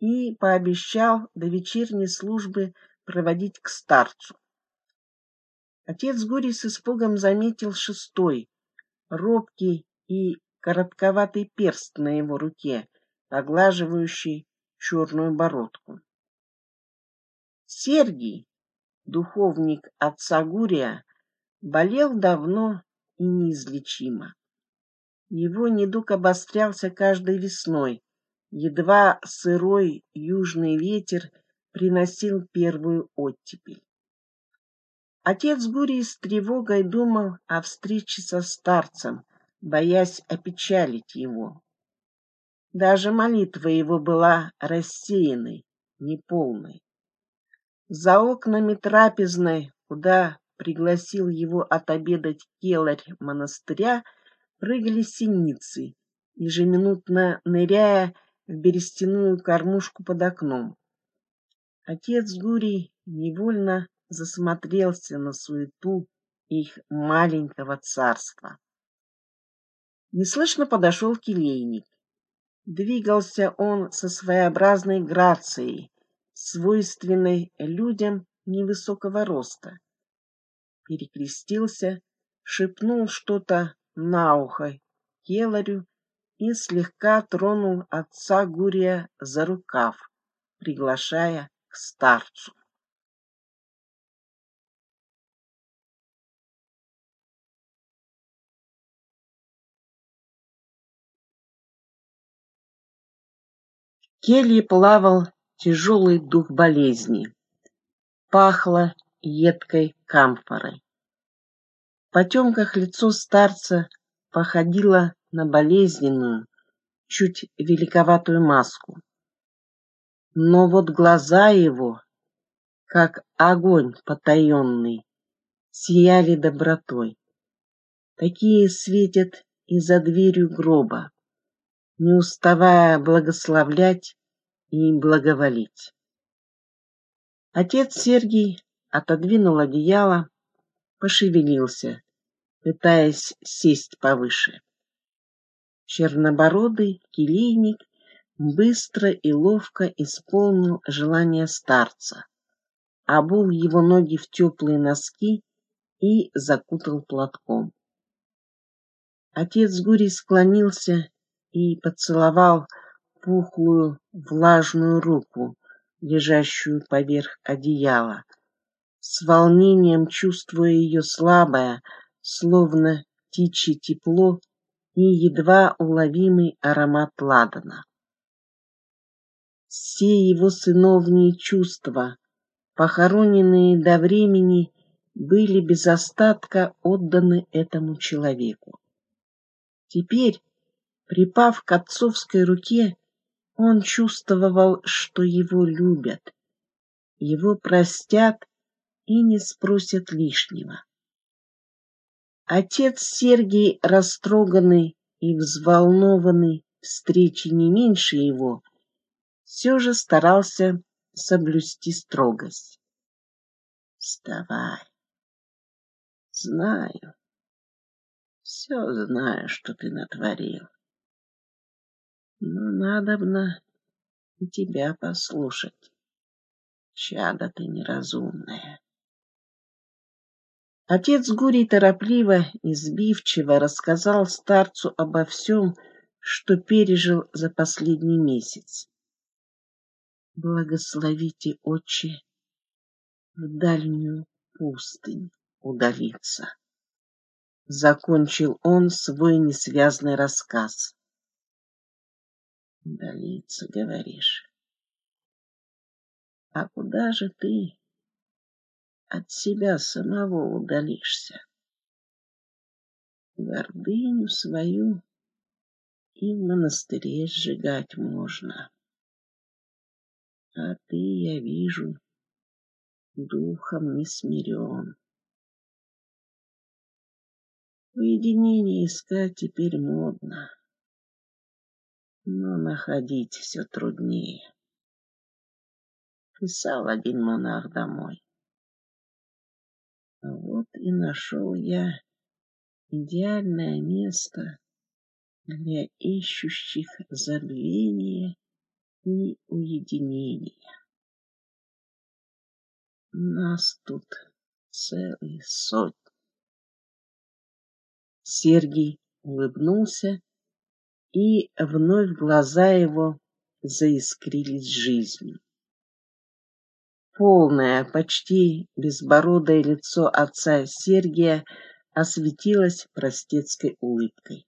и пообещал до вечерней службы проводить к старцу. Отец Гурий с испугом заметил шестой, робкий и коротковатый перст на его руке, оглаживающий черную бородку. Сергий, духовник отца Гурия, болел давно и неизлечимо. Его недуг обострялся каждой весной. Едва сырой южный ветер приносил первую оттепель. Отец Гурий с тревогой думал о встрече со старцем, боясь опечалить его. Даже молитва его была рассеянной, неполной. За окнами трапезной, куда пригласил его отобедать келарь монастыря, прыгали синицы, ежеминутно ныряя в берестяную кормушку под окном. Отец Гурий невольно засмотрелся на суету их маленького царства. Неслышно подошел келейник. Двигался он со своеобразной грацией, свойственной людям невысокого роста. Перекрестился, шепнул что-то на ухо Келарю и слегка тронул отца Гурия за рукав, приглашая к старцу. В келье плавал тяжелый дух болезни. Пахло едкой камфорой. Потемках лицо старца походило на болезненную, чуть великоватую маску. Но вот глаза его, как огонь потаенный, сияли добротой. Такие светят и за дверью гроба, не уставая благословлять и благоволить. Отец Сергий отодвинул одеяло, пошевелился, пытаясь сесть повыше. Чернобородый келейник быстро и ловко исполнил желание старца, обул его ноги в теплые носки и закутал платком. Отец Гурий склонился и поцеловал пухлую влажную руку, лежащую поверх одеяла, с волнением чувствуя ее слабое, словно птичье тепло и едва уловимый аромат ладана. Все его сыновние чувства, похороненные до времени, были без остатка отданы этому человеку. Теперь, припав к отцовской руке, он чувствовал, что его любят, его простят и не спросят лишнего. Отец Сергий, растроганный и взволнованный встречи не меньше его, все же старался соблюсти строгость. Вставай. Знаю. Все знаю, что ты натворил. Но надобно и тебя послушать. Чада ты неразумная. Отец Гурий торопливо и сбивчиво рассказал старцу обо всем, что пережил за последний месяц. Благословите, отче, в дальнюю пустынь удалиться. Закончил он свой несвязный рассказ. Удалиться, говоришь. А куда же ты от себя самого удалишься? Гордыню свою и в монастыре сжигать можно. А ты, я вижу, духом не смирен. Уединение искать теперь модно, но находить все труднее. Писал один монах домой. Вот и нашел я идеальное место для ищущих забвения и уединения. Нас тут целые сотни. Сергий улыбнулся, и вновь глаза его заискрились жизнью. Полное, почти безбородое лицо отца Сергия осветилось простецкой улыбкой.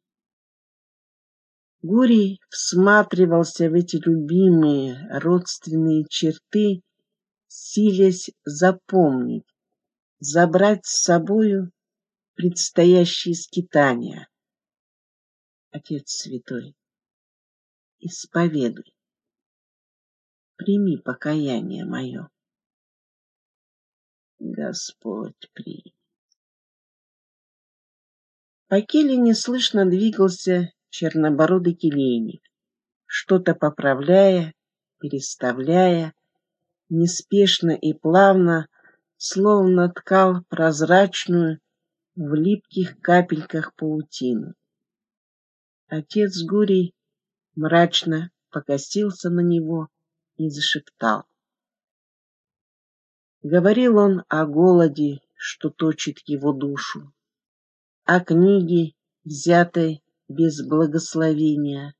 Гурий всматривался в эти любимые родственные черты, силясь запомнить, забрать с собою предстоящие скитания. Отец Святой, исповедуй, прими покаяние мое. Господь примет. По келе неслышно двигался чернобородый келейник, что-то поправляя, переставляя, неспешно и плавно, словно ткал прозрачную в липких капельках паутину. Отец Гурий мрачно покосился на него и зашептал. Говорил он о голоде, что точит его душу, о книге, взятой без благословения,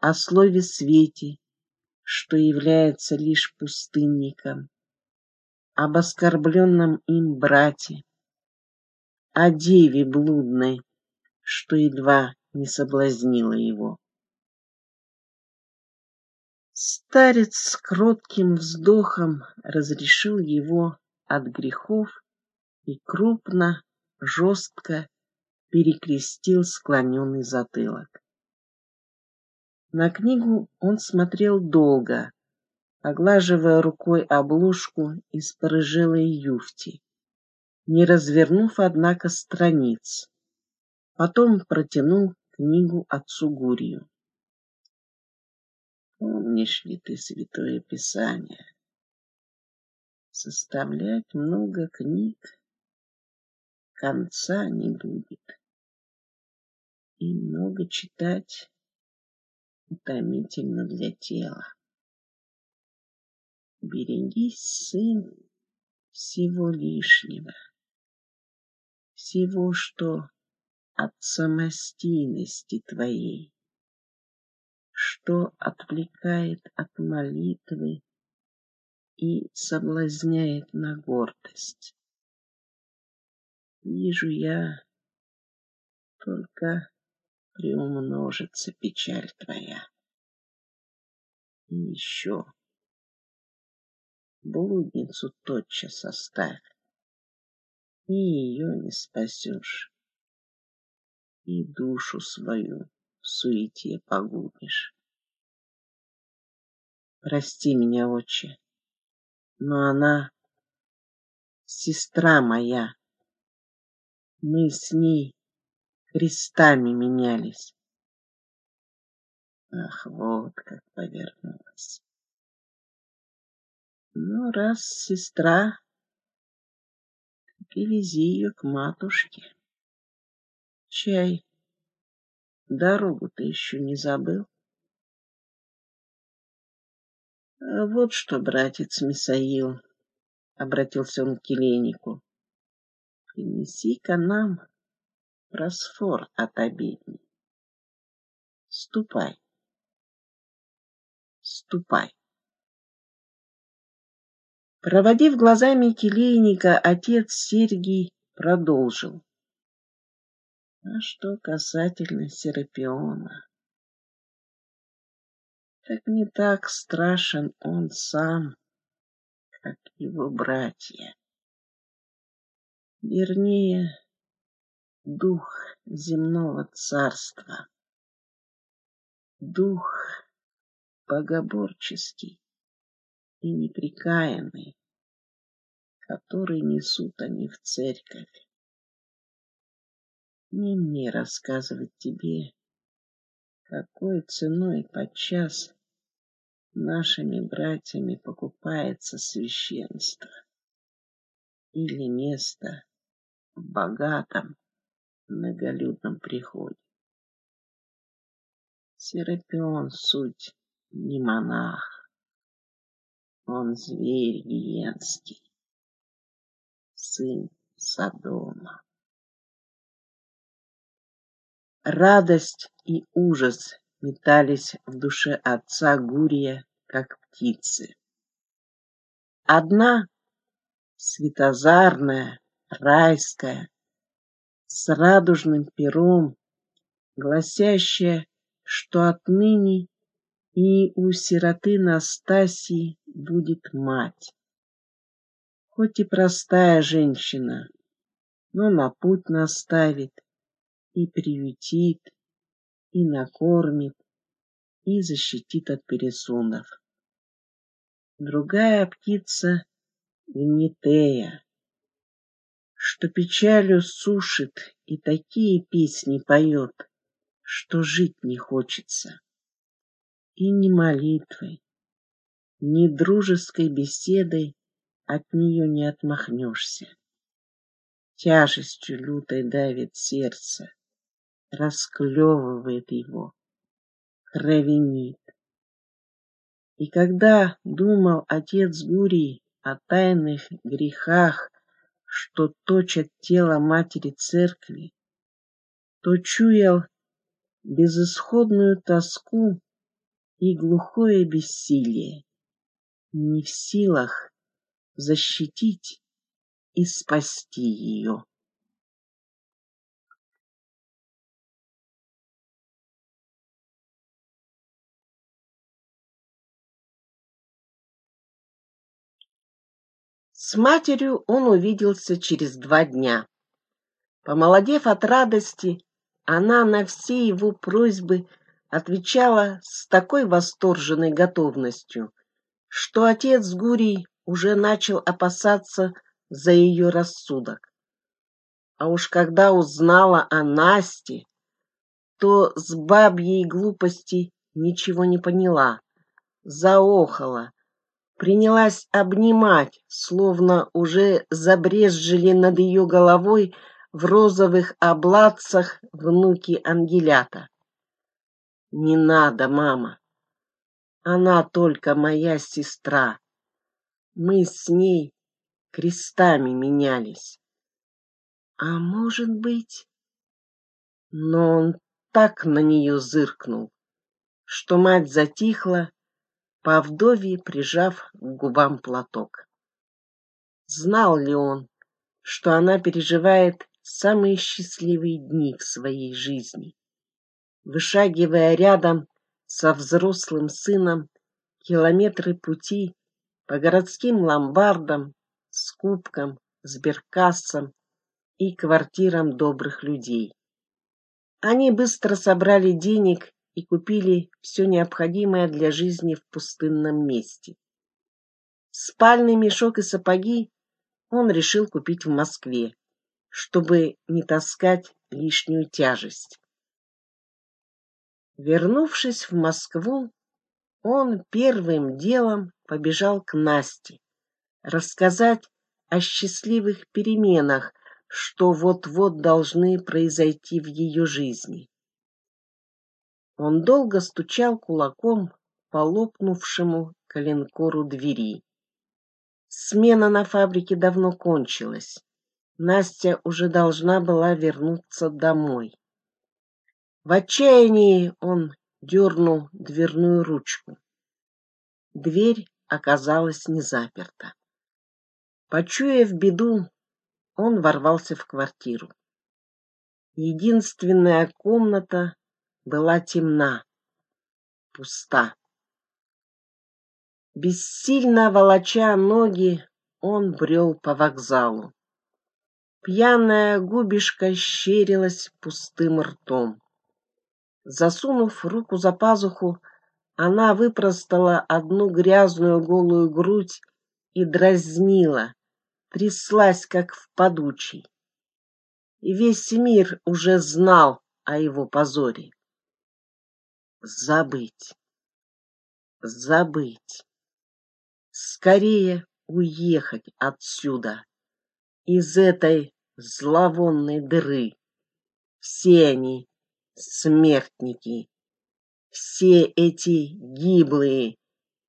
о слове свете, что является лишь пустынником, об оскорбленном им брате, о деве блудной, что едва не соблазнила его. Старец с кротким вздохом разрешил его от грехов и крупно, жестко перекрестил склоненный затылок. На книгу он смотрел долго, оглаживая рукой обложку из порыжелой юфти, не развернув, однако, страниц. Потом протянул книгу отцу Гурию. Помнишь ли ты Святое Писание? Составлять много книг конца не будет. И много читать утомительно для тела. Берегись, сын, всего лишнего, всего, что от самостийности твоей, что отвлекает от молитвы и соблазняет на гордость. Вижу я, только приумножится печаль твоя. И еще блудницу тотчас оставь, и ее не спасешь, и душу свою суете погубишь. Прости меня, отче, но она сестра моя. Мы с ней крестами менялись. Ах, вот как повернулась. Ну, раз сестра, так и вези ее к матушке. Чай, дорогу ты еще не забыл? А вот что, братец Мисаил, обратился он к келейнику, принеси-ка нам просфор от обедни. Ступай, ступай. Проводив глазами келейника, отец Сергий продолжил. А что касательно Серапиона, так не так страшен он сам, как его братья. Вернее, дух земного царства, дух богоборческий и неприкаянный, который несут они в церковь. Не мне рассказывать тебе, какой ценой подчас нашими братьями покупается священство или место в богатом многолюдном приходе. Серапион суть не монах, он зверь гиенский, сын Содома. Радость и ужас метались в душе отца Гурия, как птицы. Одна светозарная, райская, с радужным пером, гласящая, что отныне и у сироты Настасии будет мать. Хоть и простая женщина, но на путь наставит и приютит, и накормит, и защитит от пересунов. Другая птица — Гнетея, что печалью сушит и такие песни поет, что жить не хочется. И ни молитвой, ни дружеской беседой от нее не отмахнешься. Тяжестью лютой давит сердце, расклевывает его, кровенит. И когда думал отец Гурий о тайных грехах, что точат тело матери церкви, то чуял безысходную тоску и глухое бессилие, не в силах защитить и спасти ее. С матерью он увиделся через два дня. Помолодев от радости, она на все его просьбы отвечала с такой восторженной готовностью, что отец Гурий уже начал опасаться за ее рассудок. А уж когда узнала о Насте, то с бабьей глупости ничего не поняла, заохала, принялась обнимать, словно уже забрезжили над ее головой в розовых облацах внуки Ангелята. Не надо, мама. Она только моя сестра. Мы с ней крестами менялись. А может быть... Но он так на нее зыркнул, что мать затихла по вдове прижав к губам платок. Знал ли он, что она переживает самые счастливые дни в своей жизни, вышагивая рядом со взрослым сыном километры пути по городским ломбардам, скупкам, сберкассам и квартирам добрых людей. Они быстро собрали денег и купили все необходимое для жизни в пустынном месте. Спальный мешок и сапоги он решил купить в Москве, чтобы не таскать лишнюю тяжесть. Вернувшись в Москву, он первым делом побежал к Насте, рассказать о счастливых переменах, что вот-вот должны произойти в ее жизни. Он долго стучал кулаком по лопнувшему коленкору двери. Смена на фабрике давно кончилась. Настя уже должна была вернуться домой. В отчаянии он дернул дверную ручку. Дверь оказалась не заперта. Почуяв беду, он ворвался в квартиру. Единственная комната была темна, пуста. Бессильно волоча ноги, он брел по вокзалу. Пьяная губишка щерилась пустым ртом. Засунув руку за пазуху, она выпростала одну грязную голую грудь и дразнила, тряслась, как в подучей. И весь мир уже знал о его позоре. Забыть, забыть, скорее уехать отсюда, из этой зловонной дыры. Все они смертники, все эти гиблые,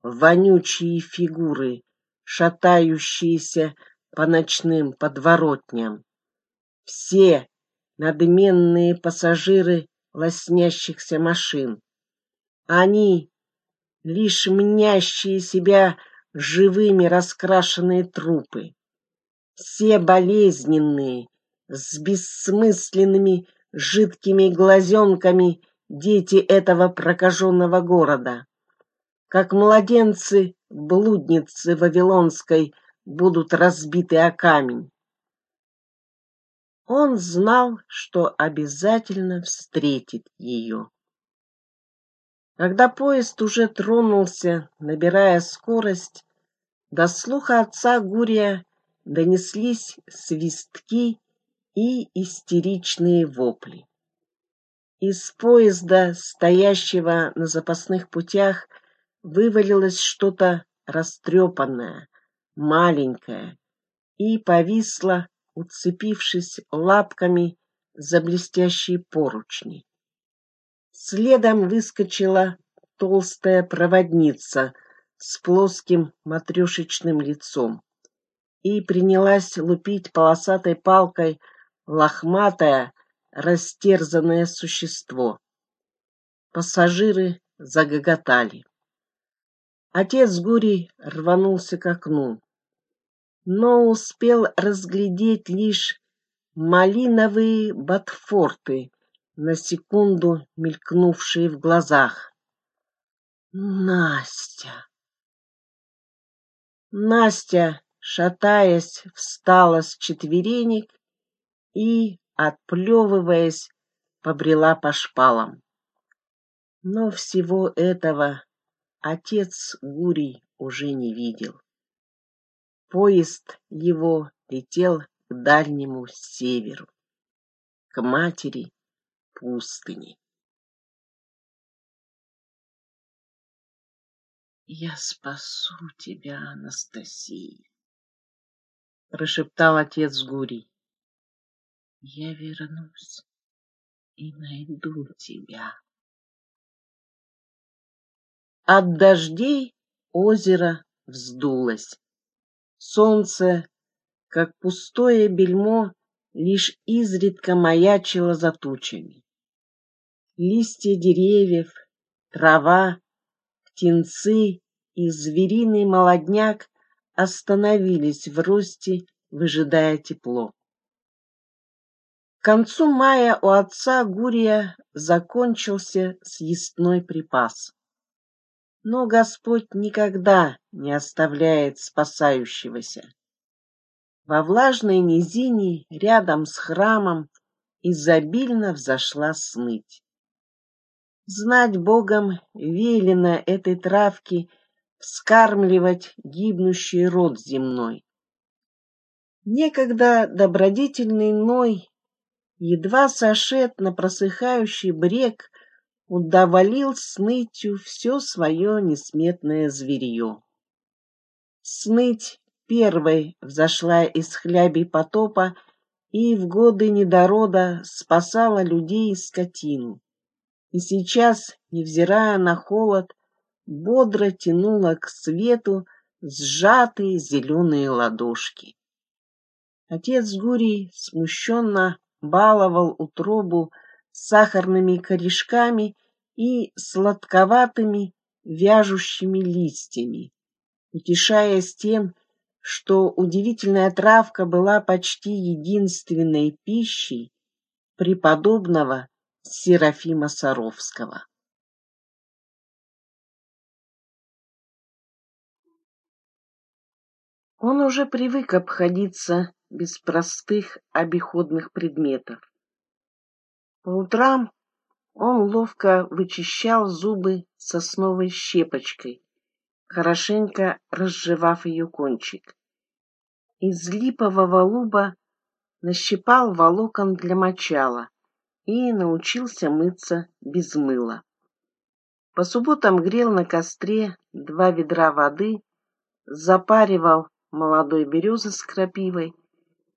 вонючие фигуры, шатающиеся по ночным подворотням. Все надменные пассажиры лоснящихся машин. Они лишь мнящие себя живыми раскрашенные трупы. Все болезненные, с бессмысленными жидкими глазенками дети этого прокаженного города. Как младенцы, блудницы Вавилонской будут разбиты о камень. Он знал, что обязательно встретит ее. Когда поезд уже тронулся, набирая скорость, до слуха отца Гурия донеслись свистки и истеричные вопли. Из поезда, стоящего на запасных путях, вывалилось что-то растрепанное, маленькое, и повисло, уцепившись лапками за блестящие поручни. Следом выскочила толстая проводница с плоским матрешечным лицом и принялась лупить полосатой палкой лохматое, растерзанное существо. Пассажиры загоготали. Отец Гурий рванулся к окну, но успел разглядеть лишь малиновые ботфорты, на секунду мелькнувшие в глазах. Настя! Настя, шатаясь, встала с четверенек и, отплевываясь, побрела по шпалам. Но всего этого отец Гурий уже не видел. Поезд его летел к дальнему северу, к матери пустыни. «Я спасу тебя, Анастасия», — прошептал отец Гурий. «Я вернусь и найду тебя». От дождей озеро вздулось. Солнце, как пустое бельмо, лишь изредка маячило за тучами. Листья деревьев, трава, птенцы и звериный молодняк остановились в росте, выжидая тепло. К концу мая у отца Гурия закончился съестной припас. Но Господь никогда не оставляет спасающегося. Во влажной низине рядом с храмом изобильно взошла сныть. Знать Богом велено этой травке вскармливать гибнущий род земной. Некогда добродетельный Ной, едва сошед на просыхающий брег, удоволил снытью все свое несметное зверье. Сныть первой взошла из хлябей потопа и в годы недорода спасала людей и скотину. И сейчас, невзирая на холод, бодро тянула к свету сжатые зеленые ладошки. Отец Гурий смущенно баловал утробу сахарными корешками и сладковатыми вяжущими листьями, утешаясь тем, что удивительная травка была почти единственной пищей преподобного Серафима Саровского. Он уже привык обходиться без простых обиходных предметов. По утрам он ловко вычищал зубы сосновой щепочкой, хорошенько разжевав ее кончик. Из липового луба нащипал волокон для мочала и научился мыться без мыла. По субботам грел на костре два ведра воды, запаривал молодой березы с крапивой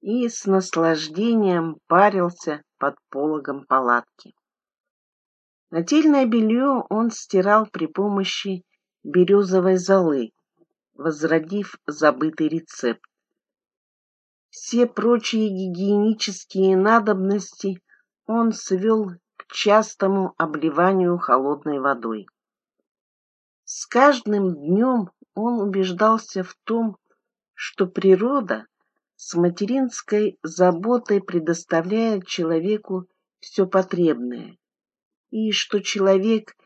и с наслаждением парился под пологом палатки. Нательное белье он стирал при помощи березовой золы, возродив забытый рецепт. Все прочие гигиенические надобности он свел к частому обливанию холодной водой. С каждым днем он убеждался в том, что природа с материнской заботой предоставляет человеку все потребное, и что человек,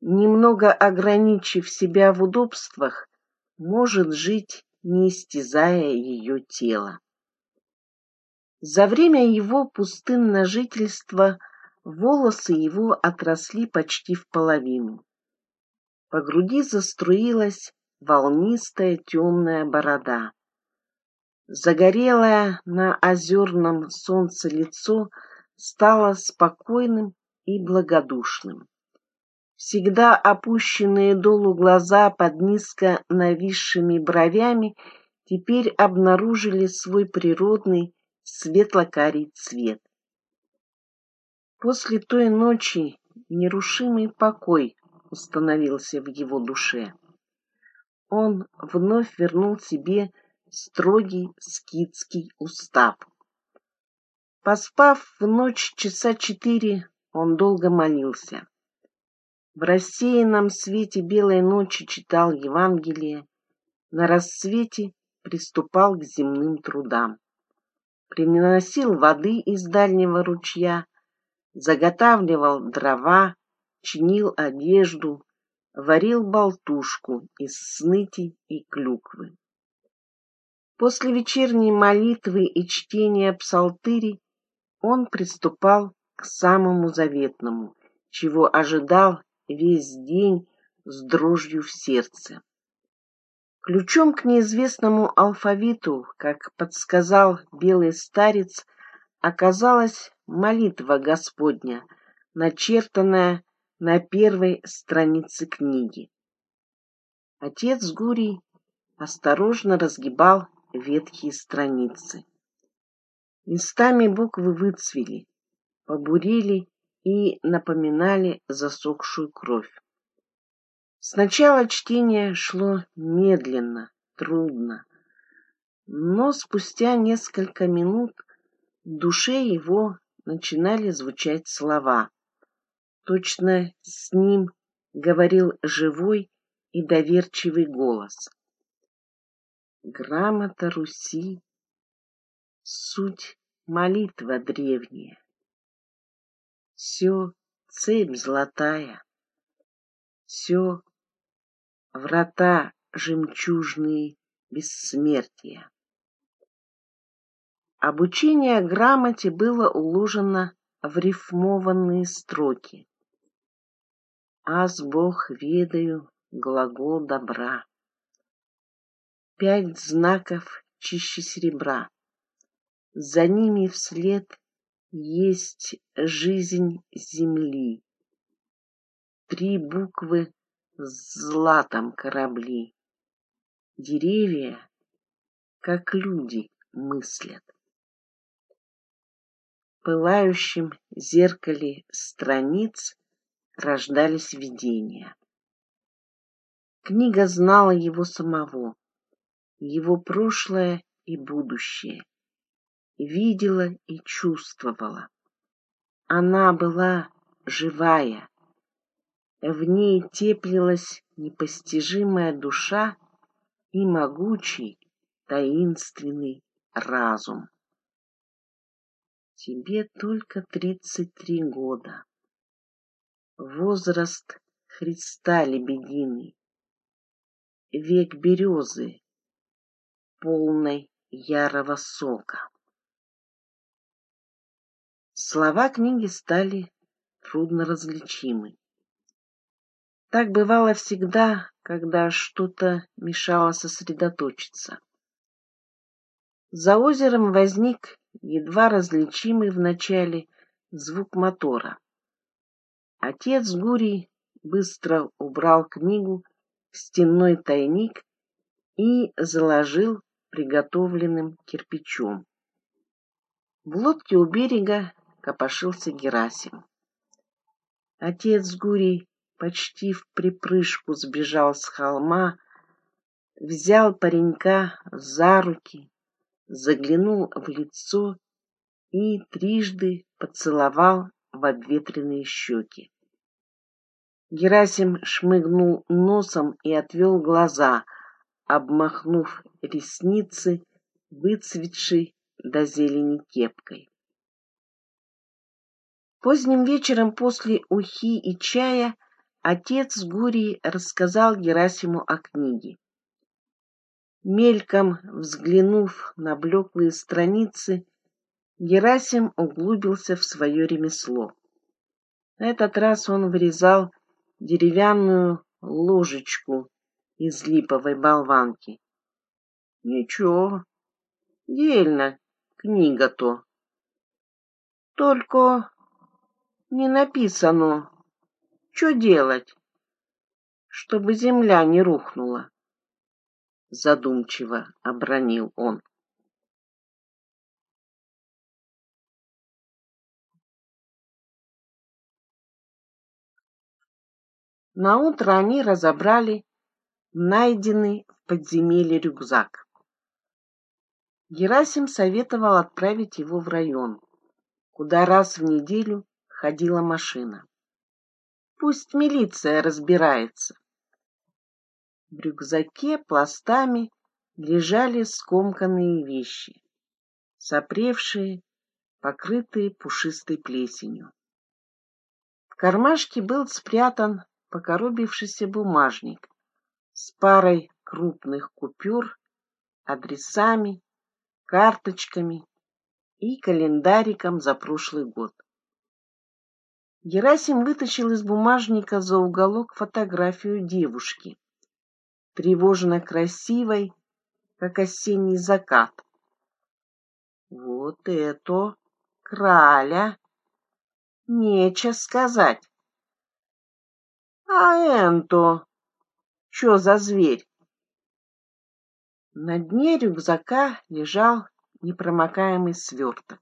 немного ограничив себя в удобствах, может жить, не истязая ее тело. За время его пустынного жительства волосы его отросли почти в половину. По груди заструилась волнистая темная борода. Загорелое на озерном солнце лицо стало спокойным и благодушным. Всегда опущенные долу глаза под низко нависшими бровями теперь обнаружили свой природный светло-карий цвет. После той ночи нерушимый покой установился в его душе он вновь вернул себе строгий скитский устав. Поспав в ночь часа четыре, он долго молился. В рассеянном свете белой ночи читал Евангелие, на рассвете приступал к земным трудам. Приносил воды из дальнего ручья, заготавливал дрова, чинил одежду, варил болтушку из сныти и клюквы. После вечерней молитвы и чтения псалтыри он приступал к самому заветному, чего ожидал весь день с дрожью в сердце. Ключом к неизвестному алфавиту, как подсказал белый старец, оказалась молитва Господня, начертанная на первой странице книги. Отец Гурий осторожно разгибал ветхие страницы. Местами буквы выцвели, побурили и напоминали засохшую кровь. Сначала чтение шло медленно, трудно, но спустя несколько минут в душе его начинали звучать слова. Точно с ним говорил живой и доверчивый голос. Грамота Руси — суть молитва древняя. Все цепь золотая, все врата жемчужные бессмертия. Обучение грамоте было уложено в рифмованные строки аз Бог ведаю глагол добра. Пять знаков чище серебра. За ними вслед есть жизнь земли. Три буквы златом корабли. Деревья, как люди, мыслят. В пылающем зеркале страниц рождались видения. Книга знала его самого, его прошлое и будущее, видела и чувствовала. Она была живая, в ней теплилась непостижимая душа и могучий, таинственный разум. Тебе только тридцать три года. Возраст Христа лебединый. Век березы, полной ярого сока. Слова книги стали трудно различимы. Так бывало всегда, когда что-то мешало сосредоточиться. За озером возник едва различимый вначале звук мотора. Отец Гурий быстро убрал книгу в стенной тайник и заложил приготовленным кирпичом. В лодке у берега копошился Герасим. Отец Гурий почти в припрыжку сбежал с холма, взял паренька за руки, заглянул в лицо и трижды поцеловал в обветренные щеки. Герасим шмыгнул носом и отвел глаза, обмахнув ресницы, выцветшей до зелени кепкой. Поздним вечером после ухи и чая отец Гурий рассказал Герасиму о книге. Мельком взглянув на блеклые страницы, Герасим углубился в свое ремесло. На этот раз он вырезал деревянную ложечку из липовой болванки. Ничего, дельно, книга-то. Только не написано, что делать, чтобы земля не рухнула задумчиво обронил он. На утро они разобрали найденный в подземелье рюкзак. Герасим советовал отправить его в район, куда раз в неделю ходила машина. Пусть милиция разбирается. В рюкзаке пластами лежали скомканные вещи, сопревшие, покрытые пушистой плесенью. В кармашке был спрятан покоробившийся бумажник с парой крупных купюр, адресами, карточками и календариком за прошлый год. Герасим вытащил из бумажника за уголок фотографию девушки, тревожно красивой, как осенний закат. Вот это краля! Нече сказать. А энто, что за зверь? На дне рюкзака лежал непромокаемый сверток.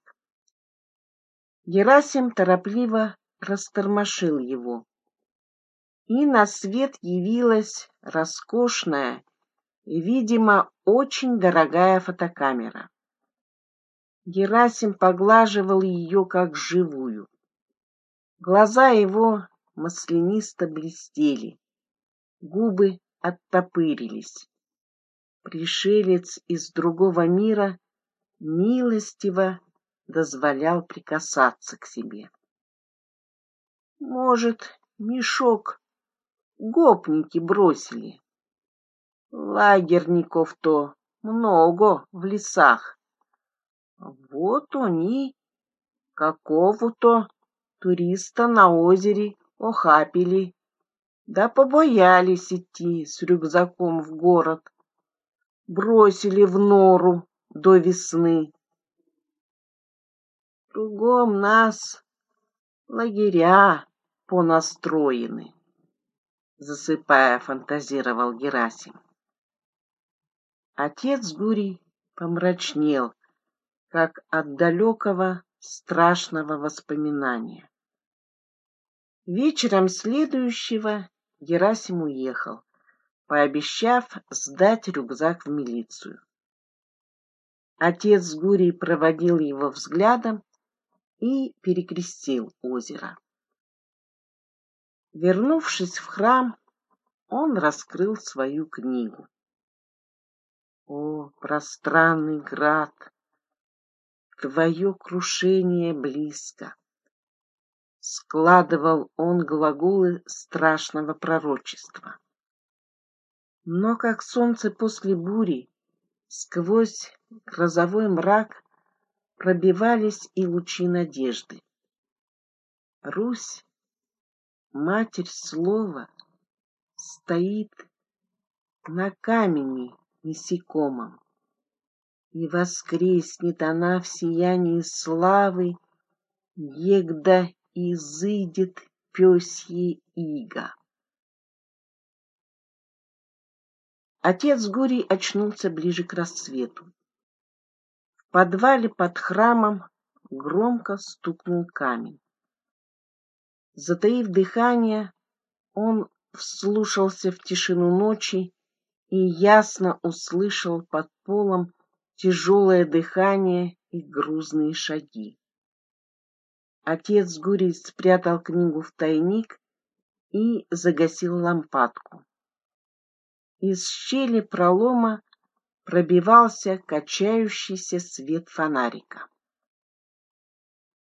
Герасим торопливо растормошил его и на свет явилась роскошная, видимо, очень дорогая фотокамера. Герасим поглаживал ее как живую. Глаза его маслянисто блестели, губы оттопырились. Пришелец из другого мира милостиво дозволял прикасаться к себе. Может, мешок гопники бросили. Лагерников-то много в лесах. Вот они какого-то туриста на озере охапили, да побоялись идти с рюкзаком в город. Бросили в нору до весны. Кругом нас лагеря понастроены засыпая, фантазировал Герасим. Отец Гурий помрачнел, как от далекого страшного воспоминания. Вечером следующего Герасим уехал, пообещав сдать рюкзак в милицию. Отец Гурий проводил его взглядом и перекрестил озеро. Вернувшись в храм, он раскрыл свою книгу. О, пространный град, твое крушение близко. Складывал он глаголы страшного пророчества. Но как солнце после бури, сквозь грозовой мрак пробивались и лучи надежды. Русь, Матерь Слова, стоит на камени насекомом, и воскреснет она в сиянии славы, егда изыдет пёсье иго. Отец Гурий очнулся ближе к рассвету. В подвале под храмом громко стукнул камень. Затаив дыхание, он вслушался в тишину ночи и ясно услышал под полом тяжелое дыхание и грузные шаги. Отец Гурий спрятал книгу в тайник и загасил лампадку. Из щели пролома пробивался качающийся свет фонарика.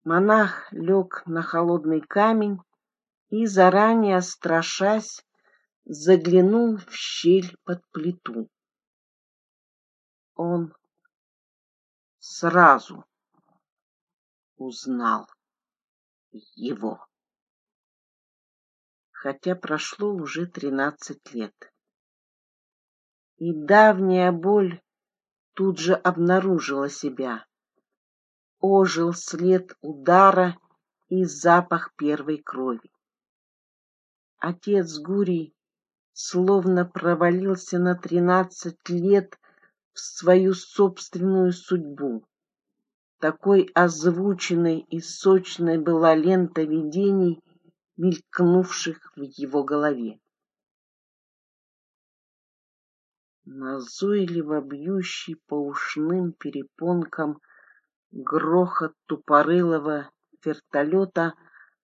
Монах лег на холодный камень и, заранее страшась, заглянул в щель под плиту. Он сразу узнал его. Хотя прошло уже тринадцать лет. И давняя боль тут же обнаружила себя ожил след удара и запах первой крови. Отец Гурий словно провалился на тринадцать лет в свою собственную судьбу. Такой озвученной и сочной была лента видений, мелькнувших в его голове. Назойливо бьющий по ушным перепонкам Грохот тупорылого вертолета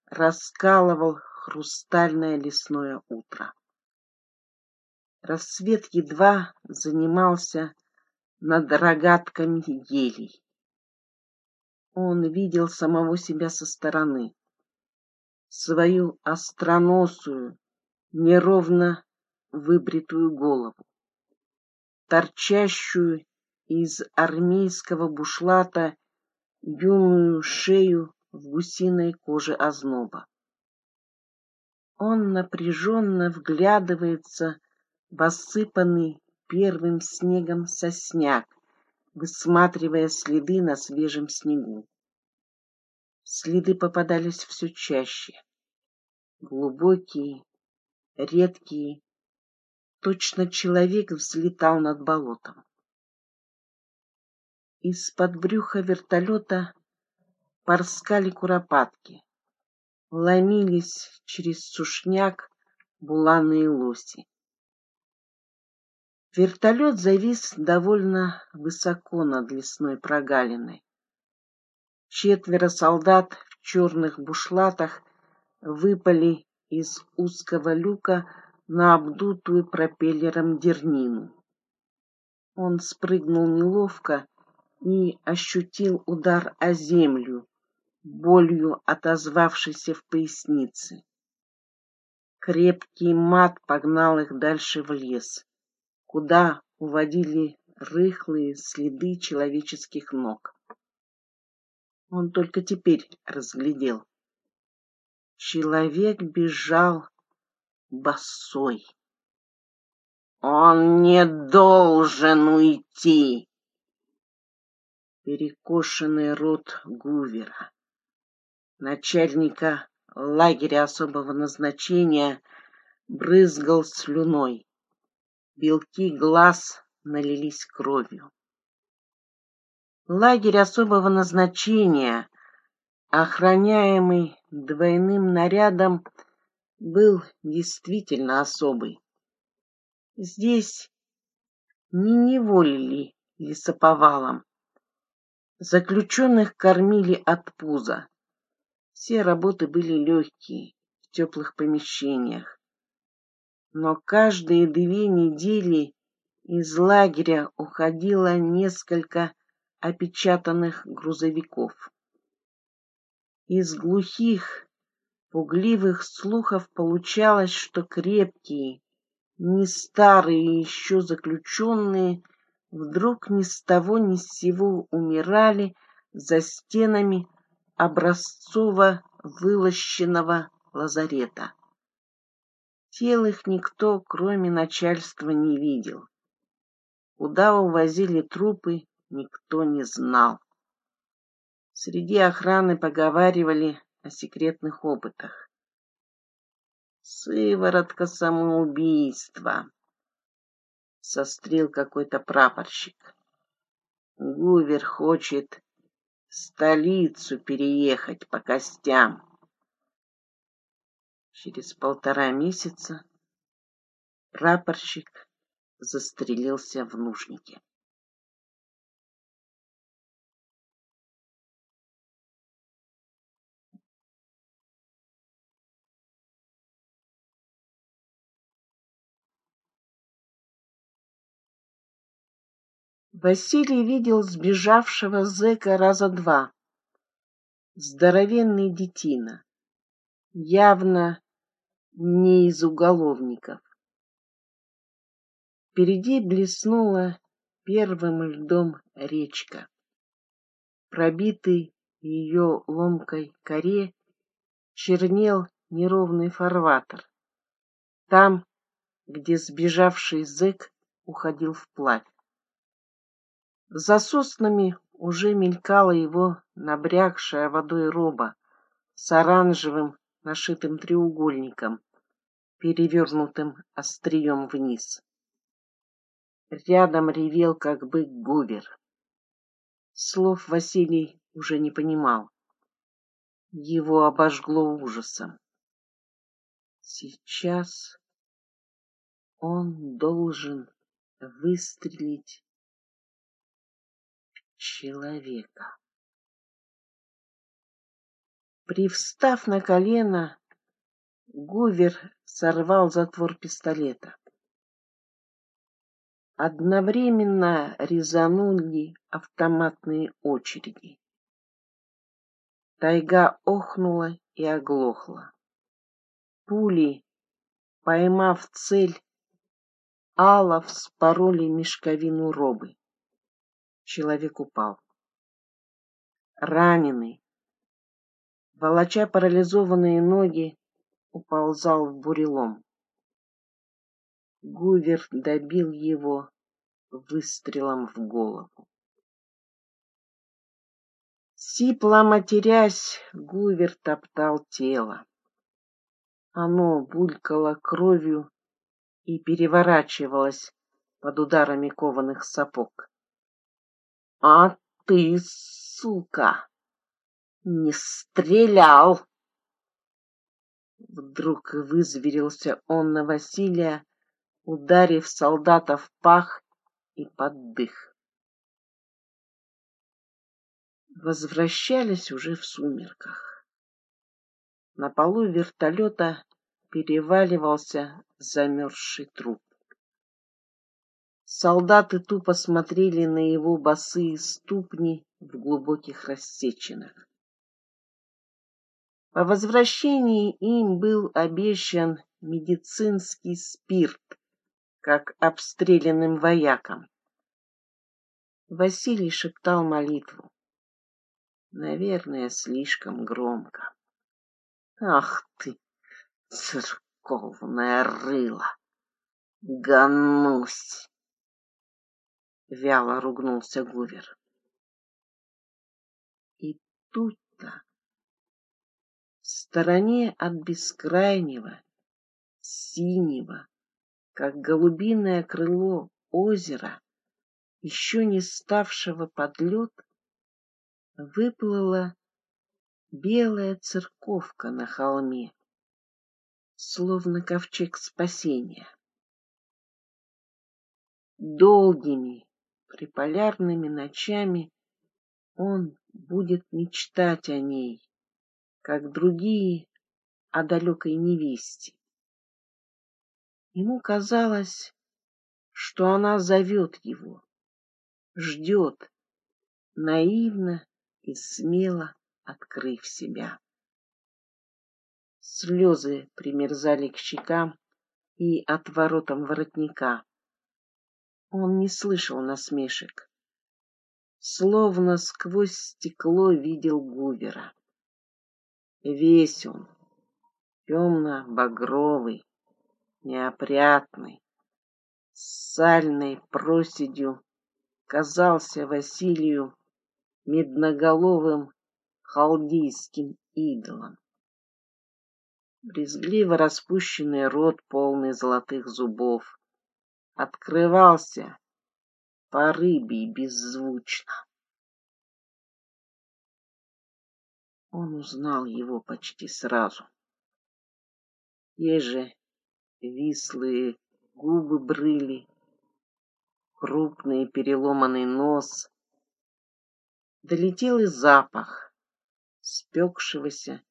раскалывал хрустальное лесное утро. Рассвет едва занимался над рогатками елей. Он видел самого себя со стороны, свою остроносую, неровно выбритую голову, торчащую из армейского бушлата юную шею в гусиной коже озноба. Он напряженно вглядывается в осыпанный первым снегом сосняк, высматривая следы на свежем снегу. Следы попадались все чаще. Глубокие, редкие. Точно человек взлетал над болотом. Из-под брюха вертолета порскали куропатки. Ломились через сушняк буланые лоси. Вертолет завис довольно высоко над лесной прогалиной. Четверо солдат в черных бушлатах выпали из узкого люка на обдутую пропеллером дернину. Он спрыгнул неловко и ощутил удар о землю, болью отозвавшийся в пояснице. Крепкий мат погнал их дальше в лес, куда уводили рыхлые следы человеческих ног. Он только теперь разглядел. Человек бежал босой. Он не должен уйти перекошенный рот Гувера, начальника лагеря особого назначения, брызгал слюной. Белки глаз налились кровью. Лагерь особого назначения, охраняемый двойным нарядом, был действительно особый. Здесь не неволили лесоповалом, Заключенных кормили от пуза. Все работы были легкие, в теплых помещениях. Но каждые две недели Из лагеря уходило несколько опечатанных грузовиков. Из глухих, пугливых слухов получалось, что крепкие, не старые еще заключенные вдруг ни с того ни с сего умирали за стенами образцово вылощенного лазарета. Тел их никто, кроме начальства, не видел. Куда увозили трупы, никто не знал. Среди охраны поговаривали о секретных опытах. Сыворотка самоубийства. Сострил какой-то прапорщик. Гувер хочет столицу переехать по костям. Через полтора месяца прапорщик застрелился в нужнике. Василий видел сбежавшего зэка раза два. Здоровенный детина, явно не из уголовников. Впереди блеснула первым льдом речка. Пробитый ее ломкой коре чернел неровный фарватер. Там, где сбежавший зэк уходил вплавь. За соснами уже мелькала его набрякшая водой роба с оранжевым нашитым треугольником, перевернутым острием вниз. Рядом ревел, как бык, гувер. Слов Василий уже не понимал. Его обожгло ужасом. Сейчас он должен выстрелить человека. Привстав на колено, Гувер сорвал затвор пистолета. Одновременно резанули автоматные очереди. Тайга охнула и оглохла. Пули, поймав цель, Алла вспороли мешковину робы. Человек упал. Раненый, волоча парализованные ноги, уползал в бурелом. Гувер добил его выстрелом в голову. Сипло матерясь, Гувер топтал тело. Оно булькало кровью и переворачивалось под ударами кованых сапог. А ты, сука, не стрелял! Вдруг вызверился он на Василия, ударив солдата в пах и под дых. Возвращались уже в сумерках. На полу вертолета переваливался замерзший труп. Солдаты тупо смотрели на его босые ступни в глубоких рассечинах. По возвращении им был обещан медицинский спирт, как обстрелянным воякам. Василий шептал молитву. Наверное, слишком громко. Ах ты, церковная рыла! Ганусь! Вяло ругнулся Гувер. И тут-то, в стороне от бескрайнего, синего, как голубиное крыло озера, еще не ставшего под лед, выплыла белая церковка на холме, словно ковчег спасения. Долгими, приполярными ночами он будет мечтать о ней, как другие о далекой невесте. Ему казалось, что она зовет его, ждет, наивно и смело открыв себя. Слезы примерзали к щекам и отворотам воротника. Он не слышал насмешек. Словно сквозь стекло видел Гувера. Весь он, темно-багровый, неопрятный, с сальной проседью, казался Василию медноголовым халдийским идолом. Брезгливо распущенный рот, полный золотых зубов, открывался по рыбе беззвучно. Он узнал его почти сразу. Те же вислые губы брыли, крупный переломанный нос. Долетел и запах спекшегося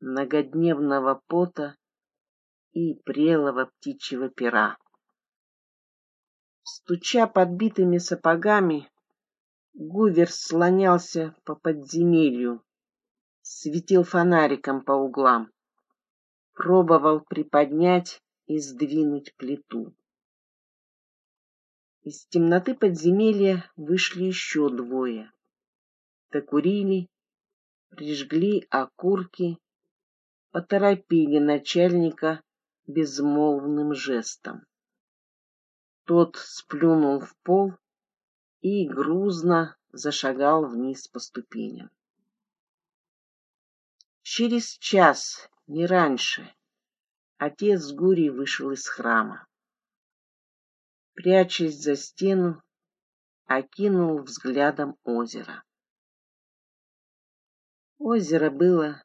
многодневного пота и прелого птичьего пера. Стуча подбитыми сапогами, Гувер слонялся по подземелью, светил фонариком по углам, пробовал приподнять и сдвинуть плиту. Из темноты подземелья вышли еще двое. Докурили, прижгли окурки поторопили начальника безмолвным жестом. Тот сплюнул в пол и грузно зашагал вниз по ступеням. Через час, не раньше, отец Гурий вышел из храма. Прячась за стену, окинул взглядом озеро. Озеро было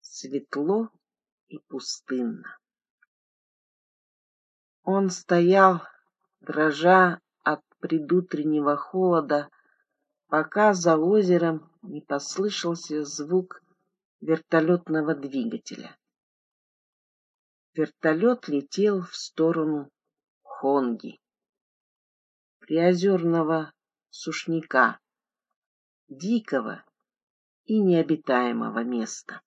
светло и пустынно. Он стоял, дрожа от предутреннего холода, пока за озером не послышался звук вертолетного двигателя. Вертолет летел в сторону Хонги, приозерного сушняка, дикого и необитаемого места.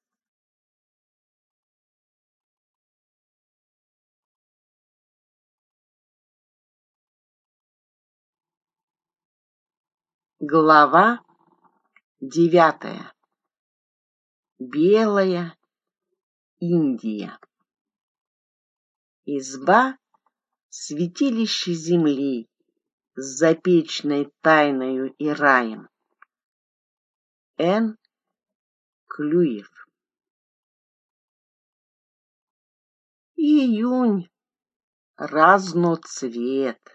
Глава девятая. Белая Индия. Изба — святилище земли с запечной тайною и раем. Н. Клюев. Июнь разноцвет.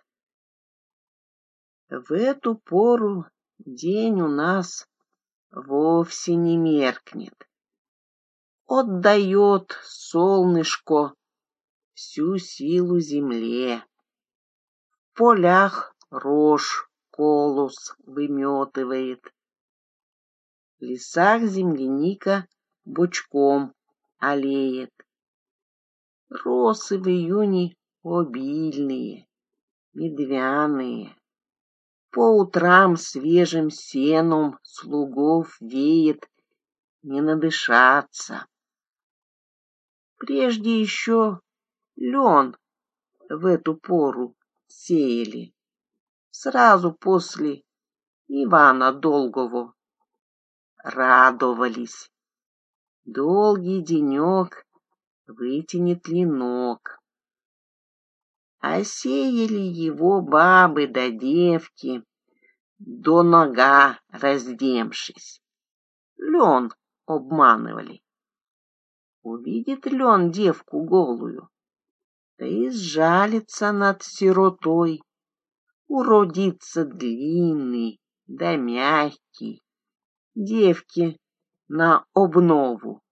В эту пору день у нас вовсе не меркнет. Отдает солнышко всю силу земле. В полях рожь колос выметывает. В лесах земляника бочком олеет. Росы в июне обильные, медвяные. По утрам свежим сеном слугов веет не надышаться. Прежде еще лен в эту пору сеяли, сразу после Ивана Долгого. Радовались. Долгий денек вытянет ленок а сеяли его бабы да девки, до нога раздемшись. Лен обманывали. Увидит лен девку голую, да и сжалится над сиротой, уродится длинный да мягкий, девки на обнову,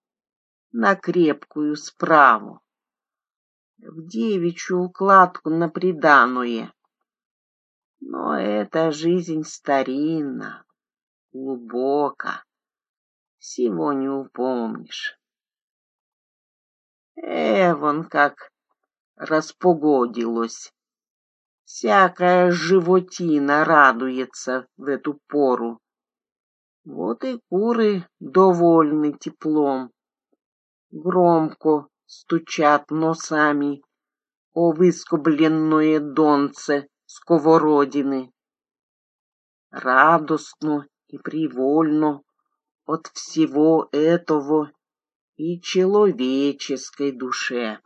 на крепкую справу в девичью укладку на приданое. Но эта жизнь старинна, глубока, всего не упомнишь. Эвон как распогодилось. Всякая животина радуется в эту пору. Вот и куры довольны теплом. Громко стучат носами о выскобленное донце сковородины. Радостно и привольно от всего этого и человеческой душе.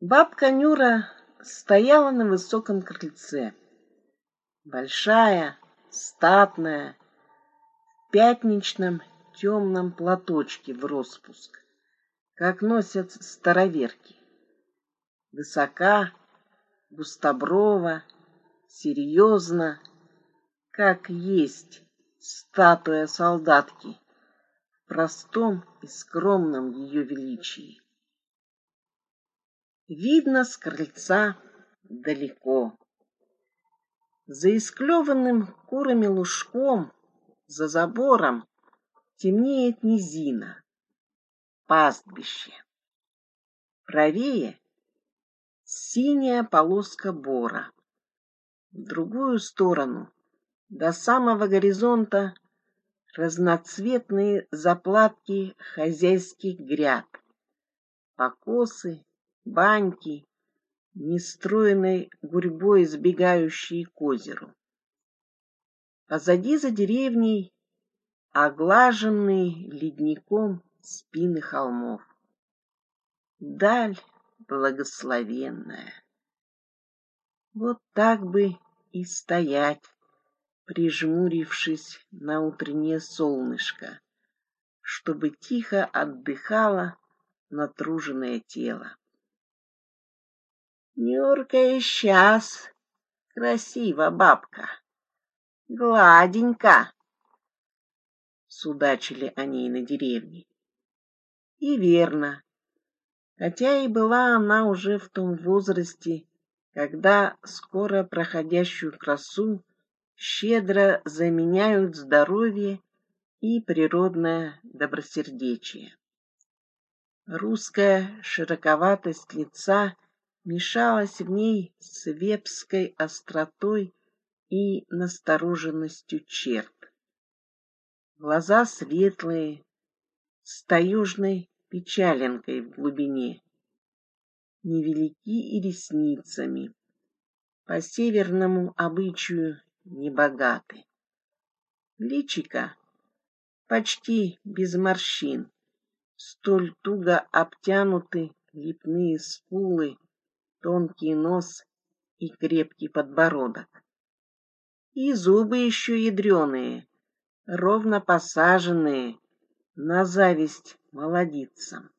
Бабка Нюра стояла на высоком крыльце. Большая, статная, пятничном темном платочке в распуск, как носят староверки. Высока, густоброва, серьезно, как есть статуя солдатки в простом и скромном ее величии. Видно с крыльца далеко. За исклеванным курами лужком, за забором, темнеет низина, пастбище. Правее синяя полоска бора. В другую сторону, до самого горизонта, разноцветные заплатки хозяйских гряд, покосы, баньки, нестроенной гурьбой сбегающие к озеру. Позади за деревней оглаженные ледником спины холмов. Даль благословенная. Вот так бы и стоять, прижмурившись на утреннее солнышко, чтобы тихо отдыхало натруженное тело. Нюрка и сейчас красива бабка, гладенька, судачили они на деревне. И верно, хотя и была она уже в том возрасте, когда скоро проходящую красу щедро заменяют здоровье и природное добросердечие. Русская широковатость лица — мешалась в ней с вепской остротой и настороженностью черт. Глаза светлые, с таюжной печаленкой в глубине, невелики и ресницами, по северному обычаю небогаты. Личика почти без морщин, столь туго обтянуты лепные скулы тонкий нос и крепкий подбородок. И зубы еще ядреные, ровно посаженные, на зависть молодицам.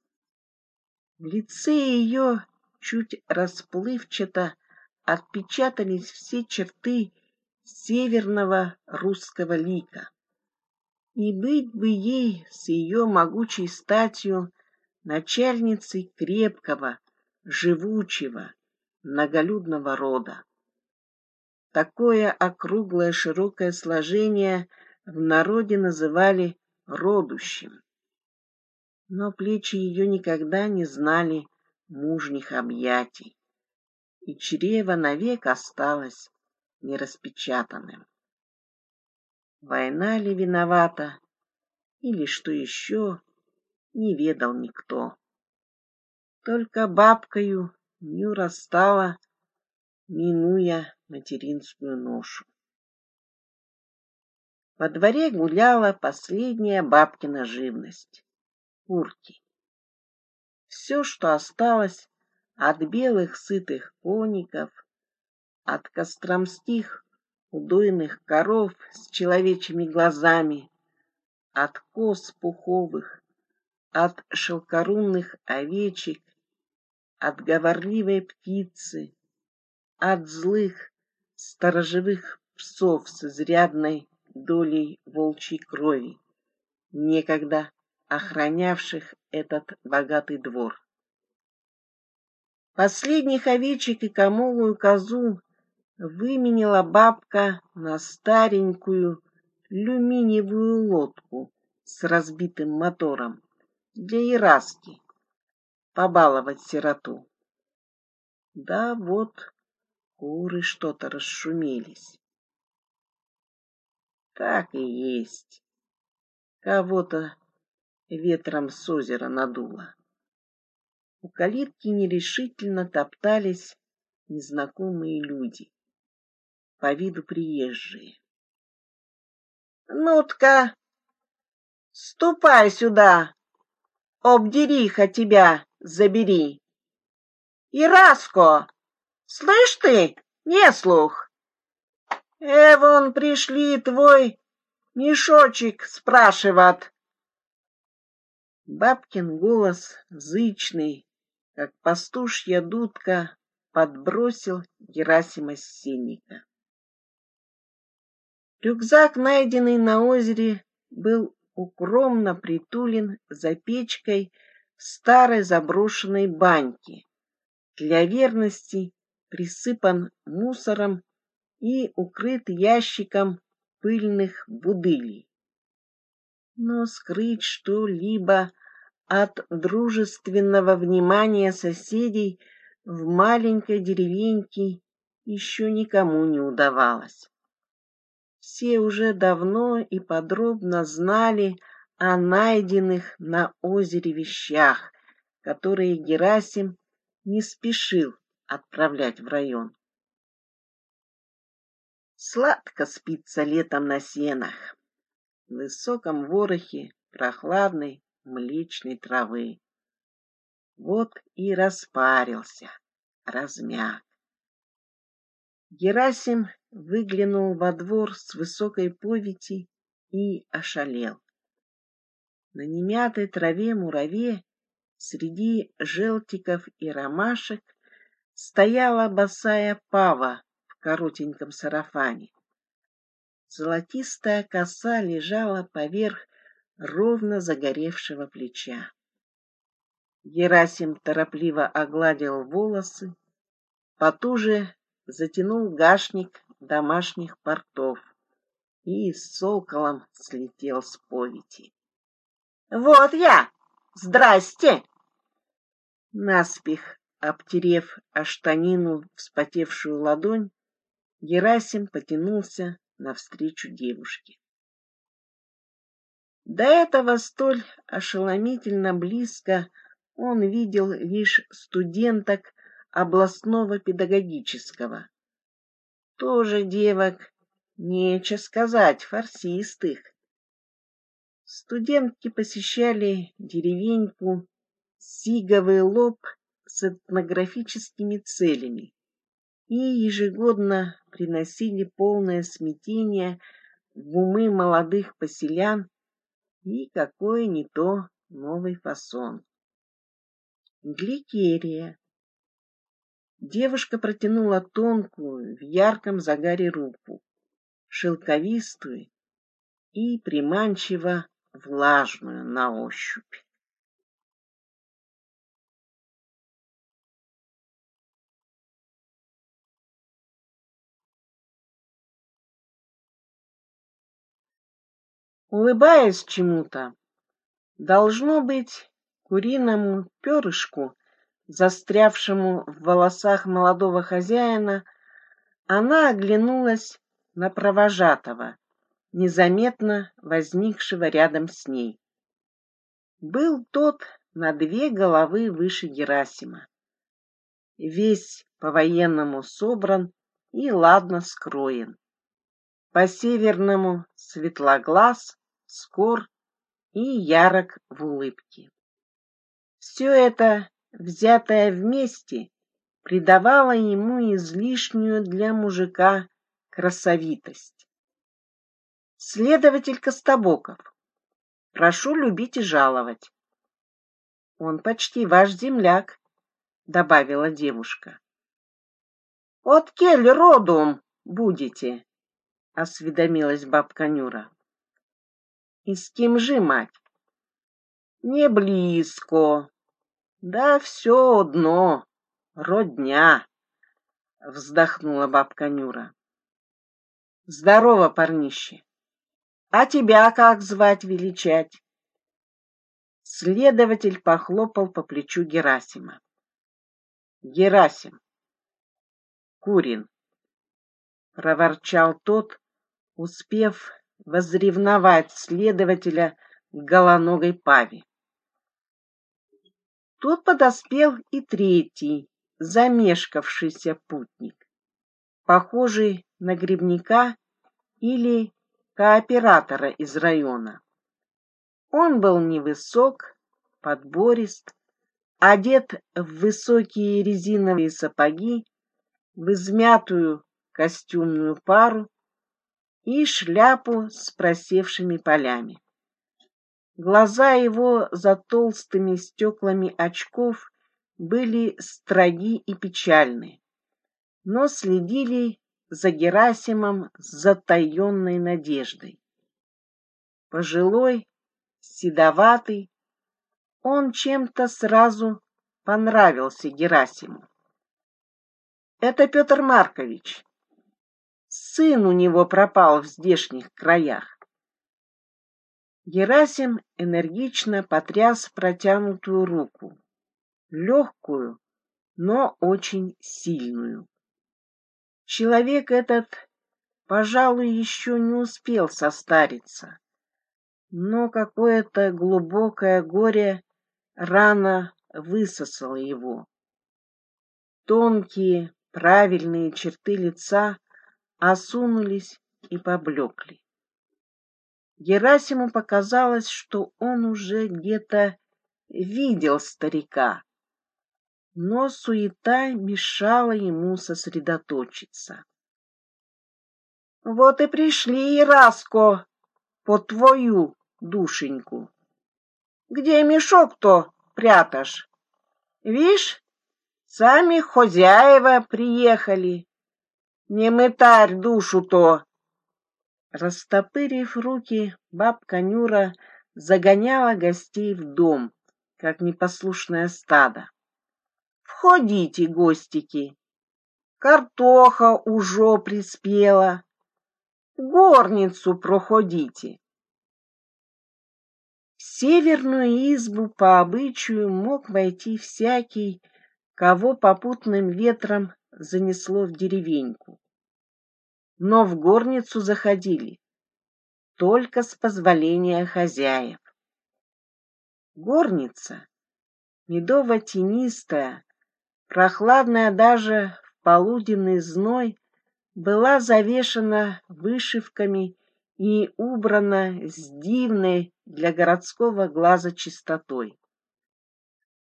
В лице ее чуть расплывчато отпечатались все черты северного русского лика. И быть бы ей с ее могучей статью начальницей крепкого, живучего, многолюдного рода. Такое округлое широкое сложение в народе называли родущим. Но плечи ее никогда не знали мужних объятий, и чрево навек осталось нераспечатанным. Война ли виновата, или что еще, не ведал никто. Только бабкою Нюра стала, минуя материнскую ношу. Во дворе гуляла последняя бабкина живность — курки. Все, что осталось от белых сытых коников, от костромских удойных коров с человечьими глазами, от коз пуховых, от шелкорунных овечек от говорливой птицы, от злых сторожевых псов с изрядной долей волчьей крови, некогда охранявших этот богатый двор. Последних овечек и комолую козу выменила бабка на старенькую люминиевую лодку с разбитым мотором, для Ираски побаловать сироту. Да вот куры что-то расшумелись. Так и есть. Кого-то ветром с озера надуло. У калитки нерешительно топтались незнакомые люди, по виду приезжие. «Нутка, ступай сюда, обдериха тебя забери!» «Ираско, слышь ты, не слух!» «Эвон пришли твой мешочек спрашивать!» Бабкин голос, зычный, как пастушья дудка, подбросил Герасима с. Рюкзак, найденный на озере, был укромно притулен за печкой старой заброшенной баньки. Для верности присыпан мусором и укрыт ящиком пыльных будылей. Но скрыть что-либо от дружественного внимания соседей в маленькой деревеньке еще никому не удавалось. Все уже давно и подробно знали о найденных на озере вещах, которые Герасим не спешил отправлять в район. Сладко спится летом на сенах, в высоком ворохе прохладной млечной травы. Вот и распарился, размяк. Герасим выглянул во двор с высокой повити и ошалел. На немятой траве мураве среди желтиков и ромашек стояла босая пава в коротеньком сарафане. Золотистая коса лежала поверх ровно загоревшего плеча. Герасим торопливо огладил волосы, потуже затянул гашник домашних портов и с соколом слетел с повити. «Вот я! Здрасте!» Наспех обтерев о штанину вспотевшую ладонь, Герасим потянулся навстречу девушке. До этого столь ошеломительно близко он видел лишь студенток областного педагогического. Тоже девок, нече сказать, фарсистых. Студентки посещали деревеньку Сиговый лоб с этнографическими целями и ежегодно приносили полное смятение в умы молодых поселян и какой не то новый фасон. Гликерия. Девушка протянула тонкую, в ярком загаре руку, шелковистую и приманчиво влажную на ощупь. Улыбаясь чему-то. Должно быть, куриному перышку, застрявшему в волосах молодого хозяина, она оглянулась на провожатого, незаметно возникшего рядом с ней. Был тот на две головы выше Герасима. Весь по-военному собран и ладно скроен. По-северному светлоглаз, скор и ярок в улыбке. Все это, взятое вместе, придавало ему излишнюю для мужика красовитость. Следователь Костобоков, прошу любить и жаловать. Он почти ваш земляк, добавила девушка. От кель родом будете? осведомилась бабка Нюра. И с кем же, мать? Не близко. Да все одно, родня, вздохнула бабка Нюра. Здорово, парнище. А тебя как звать величать? Следователь похлопал по плечу Герасима. Герасим. Курин. Проворчал тот, успев возревновать следователя голоногой паве. Тут подоспел и третий, замешкавшийся путник, похожий на грибника или кооператора из района. Он был невысок, подборист, одет в высокие резиновые сапоги, в измятую костюмную пару и шляпу с просевшими полями. Глаза его за толстыми стеклами очков были строги и печальны, но следили за Герасимом с затаенной надеждой. Пожилой, седоватый, он чем-то сразу понравился Герасиму. Это Петр Маркович. Сын у него пропал в здешних краях. Герасим энергично потряс протянутую руку, легкую, но очень сильную. Человек этот, пожалуй, еще не успел состариться, но какое-то глубокое горе рано высосало его. Тонкие, правильные черты лица осунулись и поблекли. Герасиму показалось, что он уже где-то видел старика, но суета мешала ему сосредоточиться. Вот и пришли, Ираско, по твою душеньку. Где мешок-то пряташь? Вишь, сами хозяева приехали. Не мытарь душу-то, Растопырив руки, бабка Нюра загоняла гостей в дом, как непослушное стадо. «Входите, гостики! Картоха уже приспела. Горницу проходите!» В северную избу по обычаю мог войти всякий, кого попутным ветром занесло в деревеньку но в горницу заходили только с позволения хозяев. Горница, медово-тенистая, прохладная даже в полуденный зной, была завешена вышивками и убрана с дивной для городского глаза чистотой.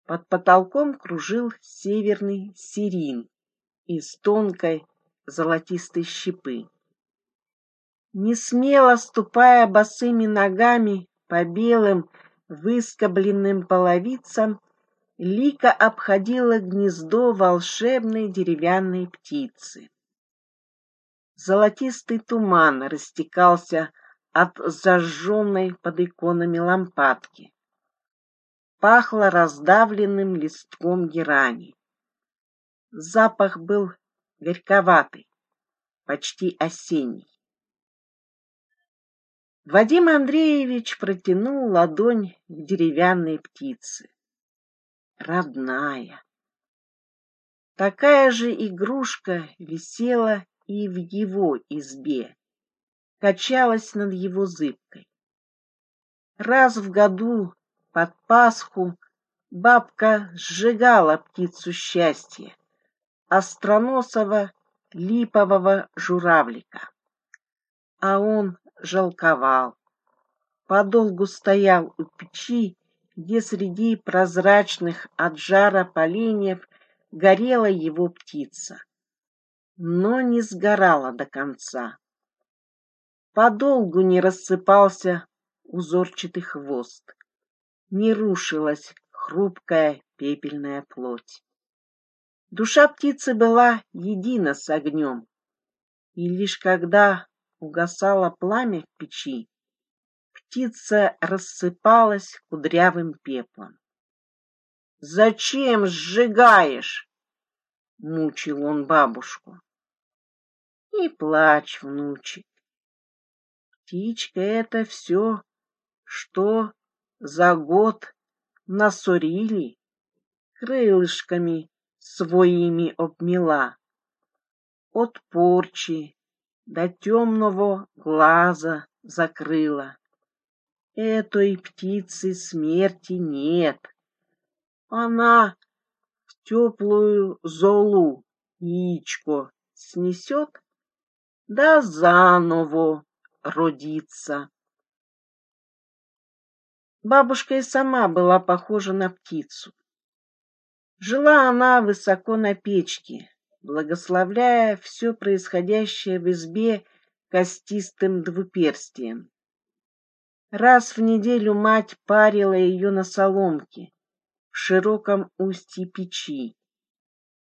Под потолком кружил северный сирин из тонкой золотистой щепы. Не смело ступая босыми ногами по белым выскобленным половицам, Лика обходила гнездо волшебной деревянной птицы. Золотистый туман растекался от зажженной под иконами лампадки. Пахло раздавленным листком герани. Запах был горьковатый, почти осенний. Вадим Андреевич протянул ладонь к деревянной птице. Родная. Такая же игрушка висела и в его избе, качалась над его зыбкой. Раз в году под Пасху бабка сжигала птицу счастья, остроносого липового журавлика. А он жалковал. Подолгу стоял у печи, где среди прозрачных от жара поленьев горела его птица, но не сгорала до конца. Подолгу не рассыпался узорчатый хвост, не рушилась хрупкая пепельная плоть. Душа птицы была едина с огнем, и лишь когда угасало пламя в печи, птица рассыпалась кудрявым пеплом. «Зачем сжигаешь?» — мучил он бабушку. «Не плачь, внучек. Птичка — это все, что за год насорили, крылышками своими обмела. От порчи до темного глаза закрыла. Этой птицы смерти нет. Она в теплую золу яичко снесет, да заново родится. Бабушка и сама была похожа на птицу. Жила она высоко на печке, благословляя все происходящее в избе костистым двуперстием. Раз в неделю мать парила ее на соломке в широком устье печи,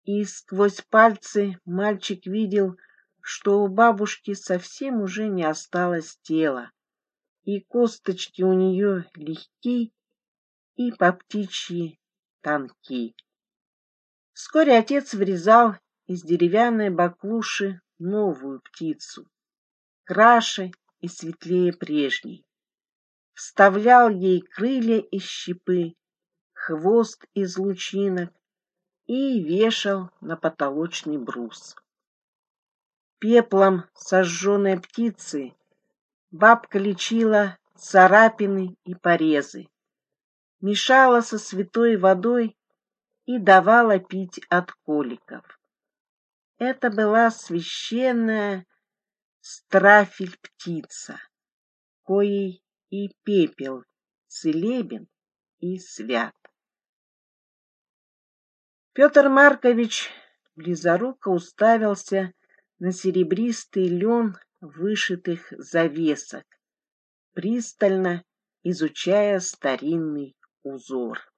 и сквозь пальцы мальчик видел, что у бабушки совсем уже не осталось тела, и косточки у нее легки и по птичьи тонки. Вскоре отец вырезал из деревянной баклуши новую птицу, краше и светлее прежней. Вставлял ей крылья из щепы, хвост из лучинок и вешал на потолочный брус. Пеплом сожженной птицы бабка лечила царапины и порезы, мешала со святой водой и давала пить от коликов. Это была священная страфель-птица, коей и пепел целебен и свят. Петр Маркович близоруко уставился на серебристый лен вышитых завесок, пристально изучая старинный узор.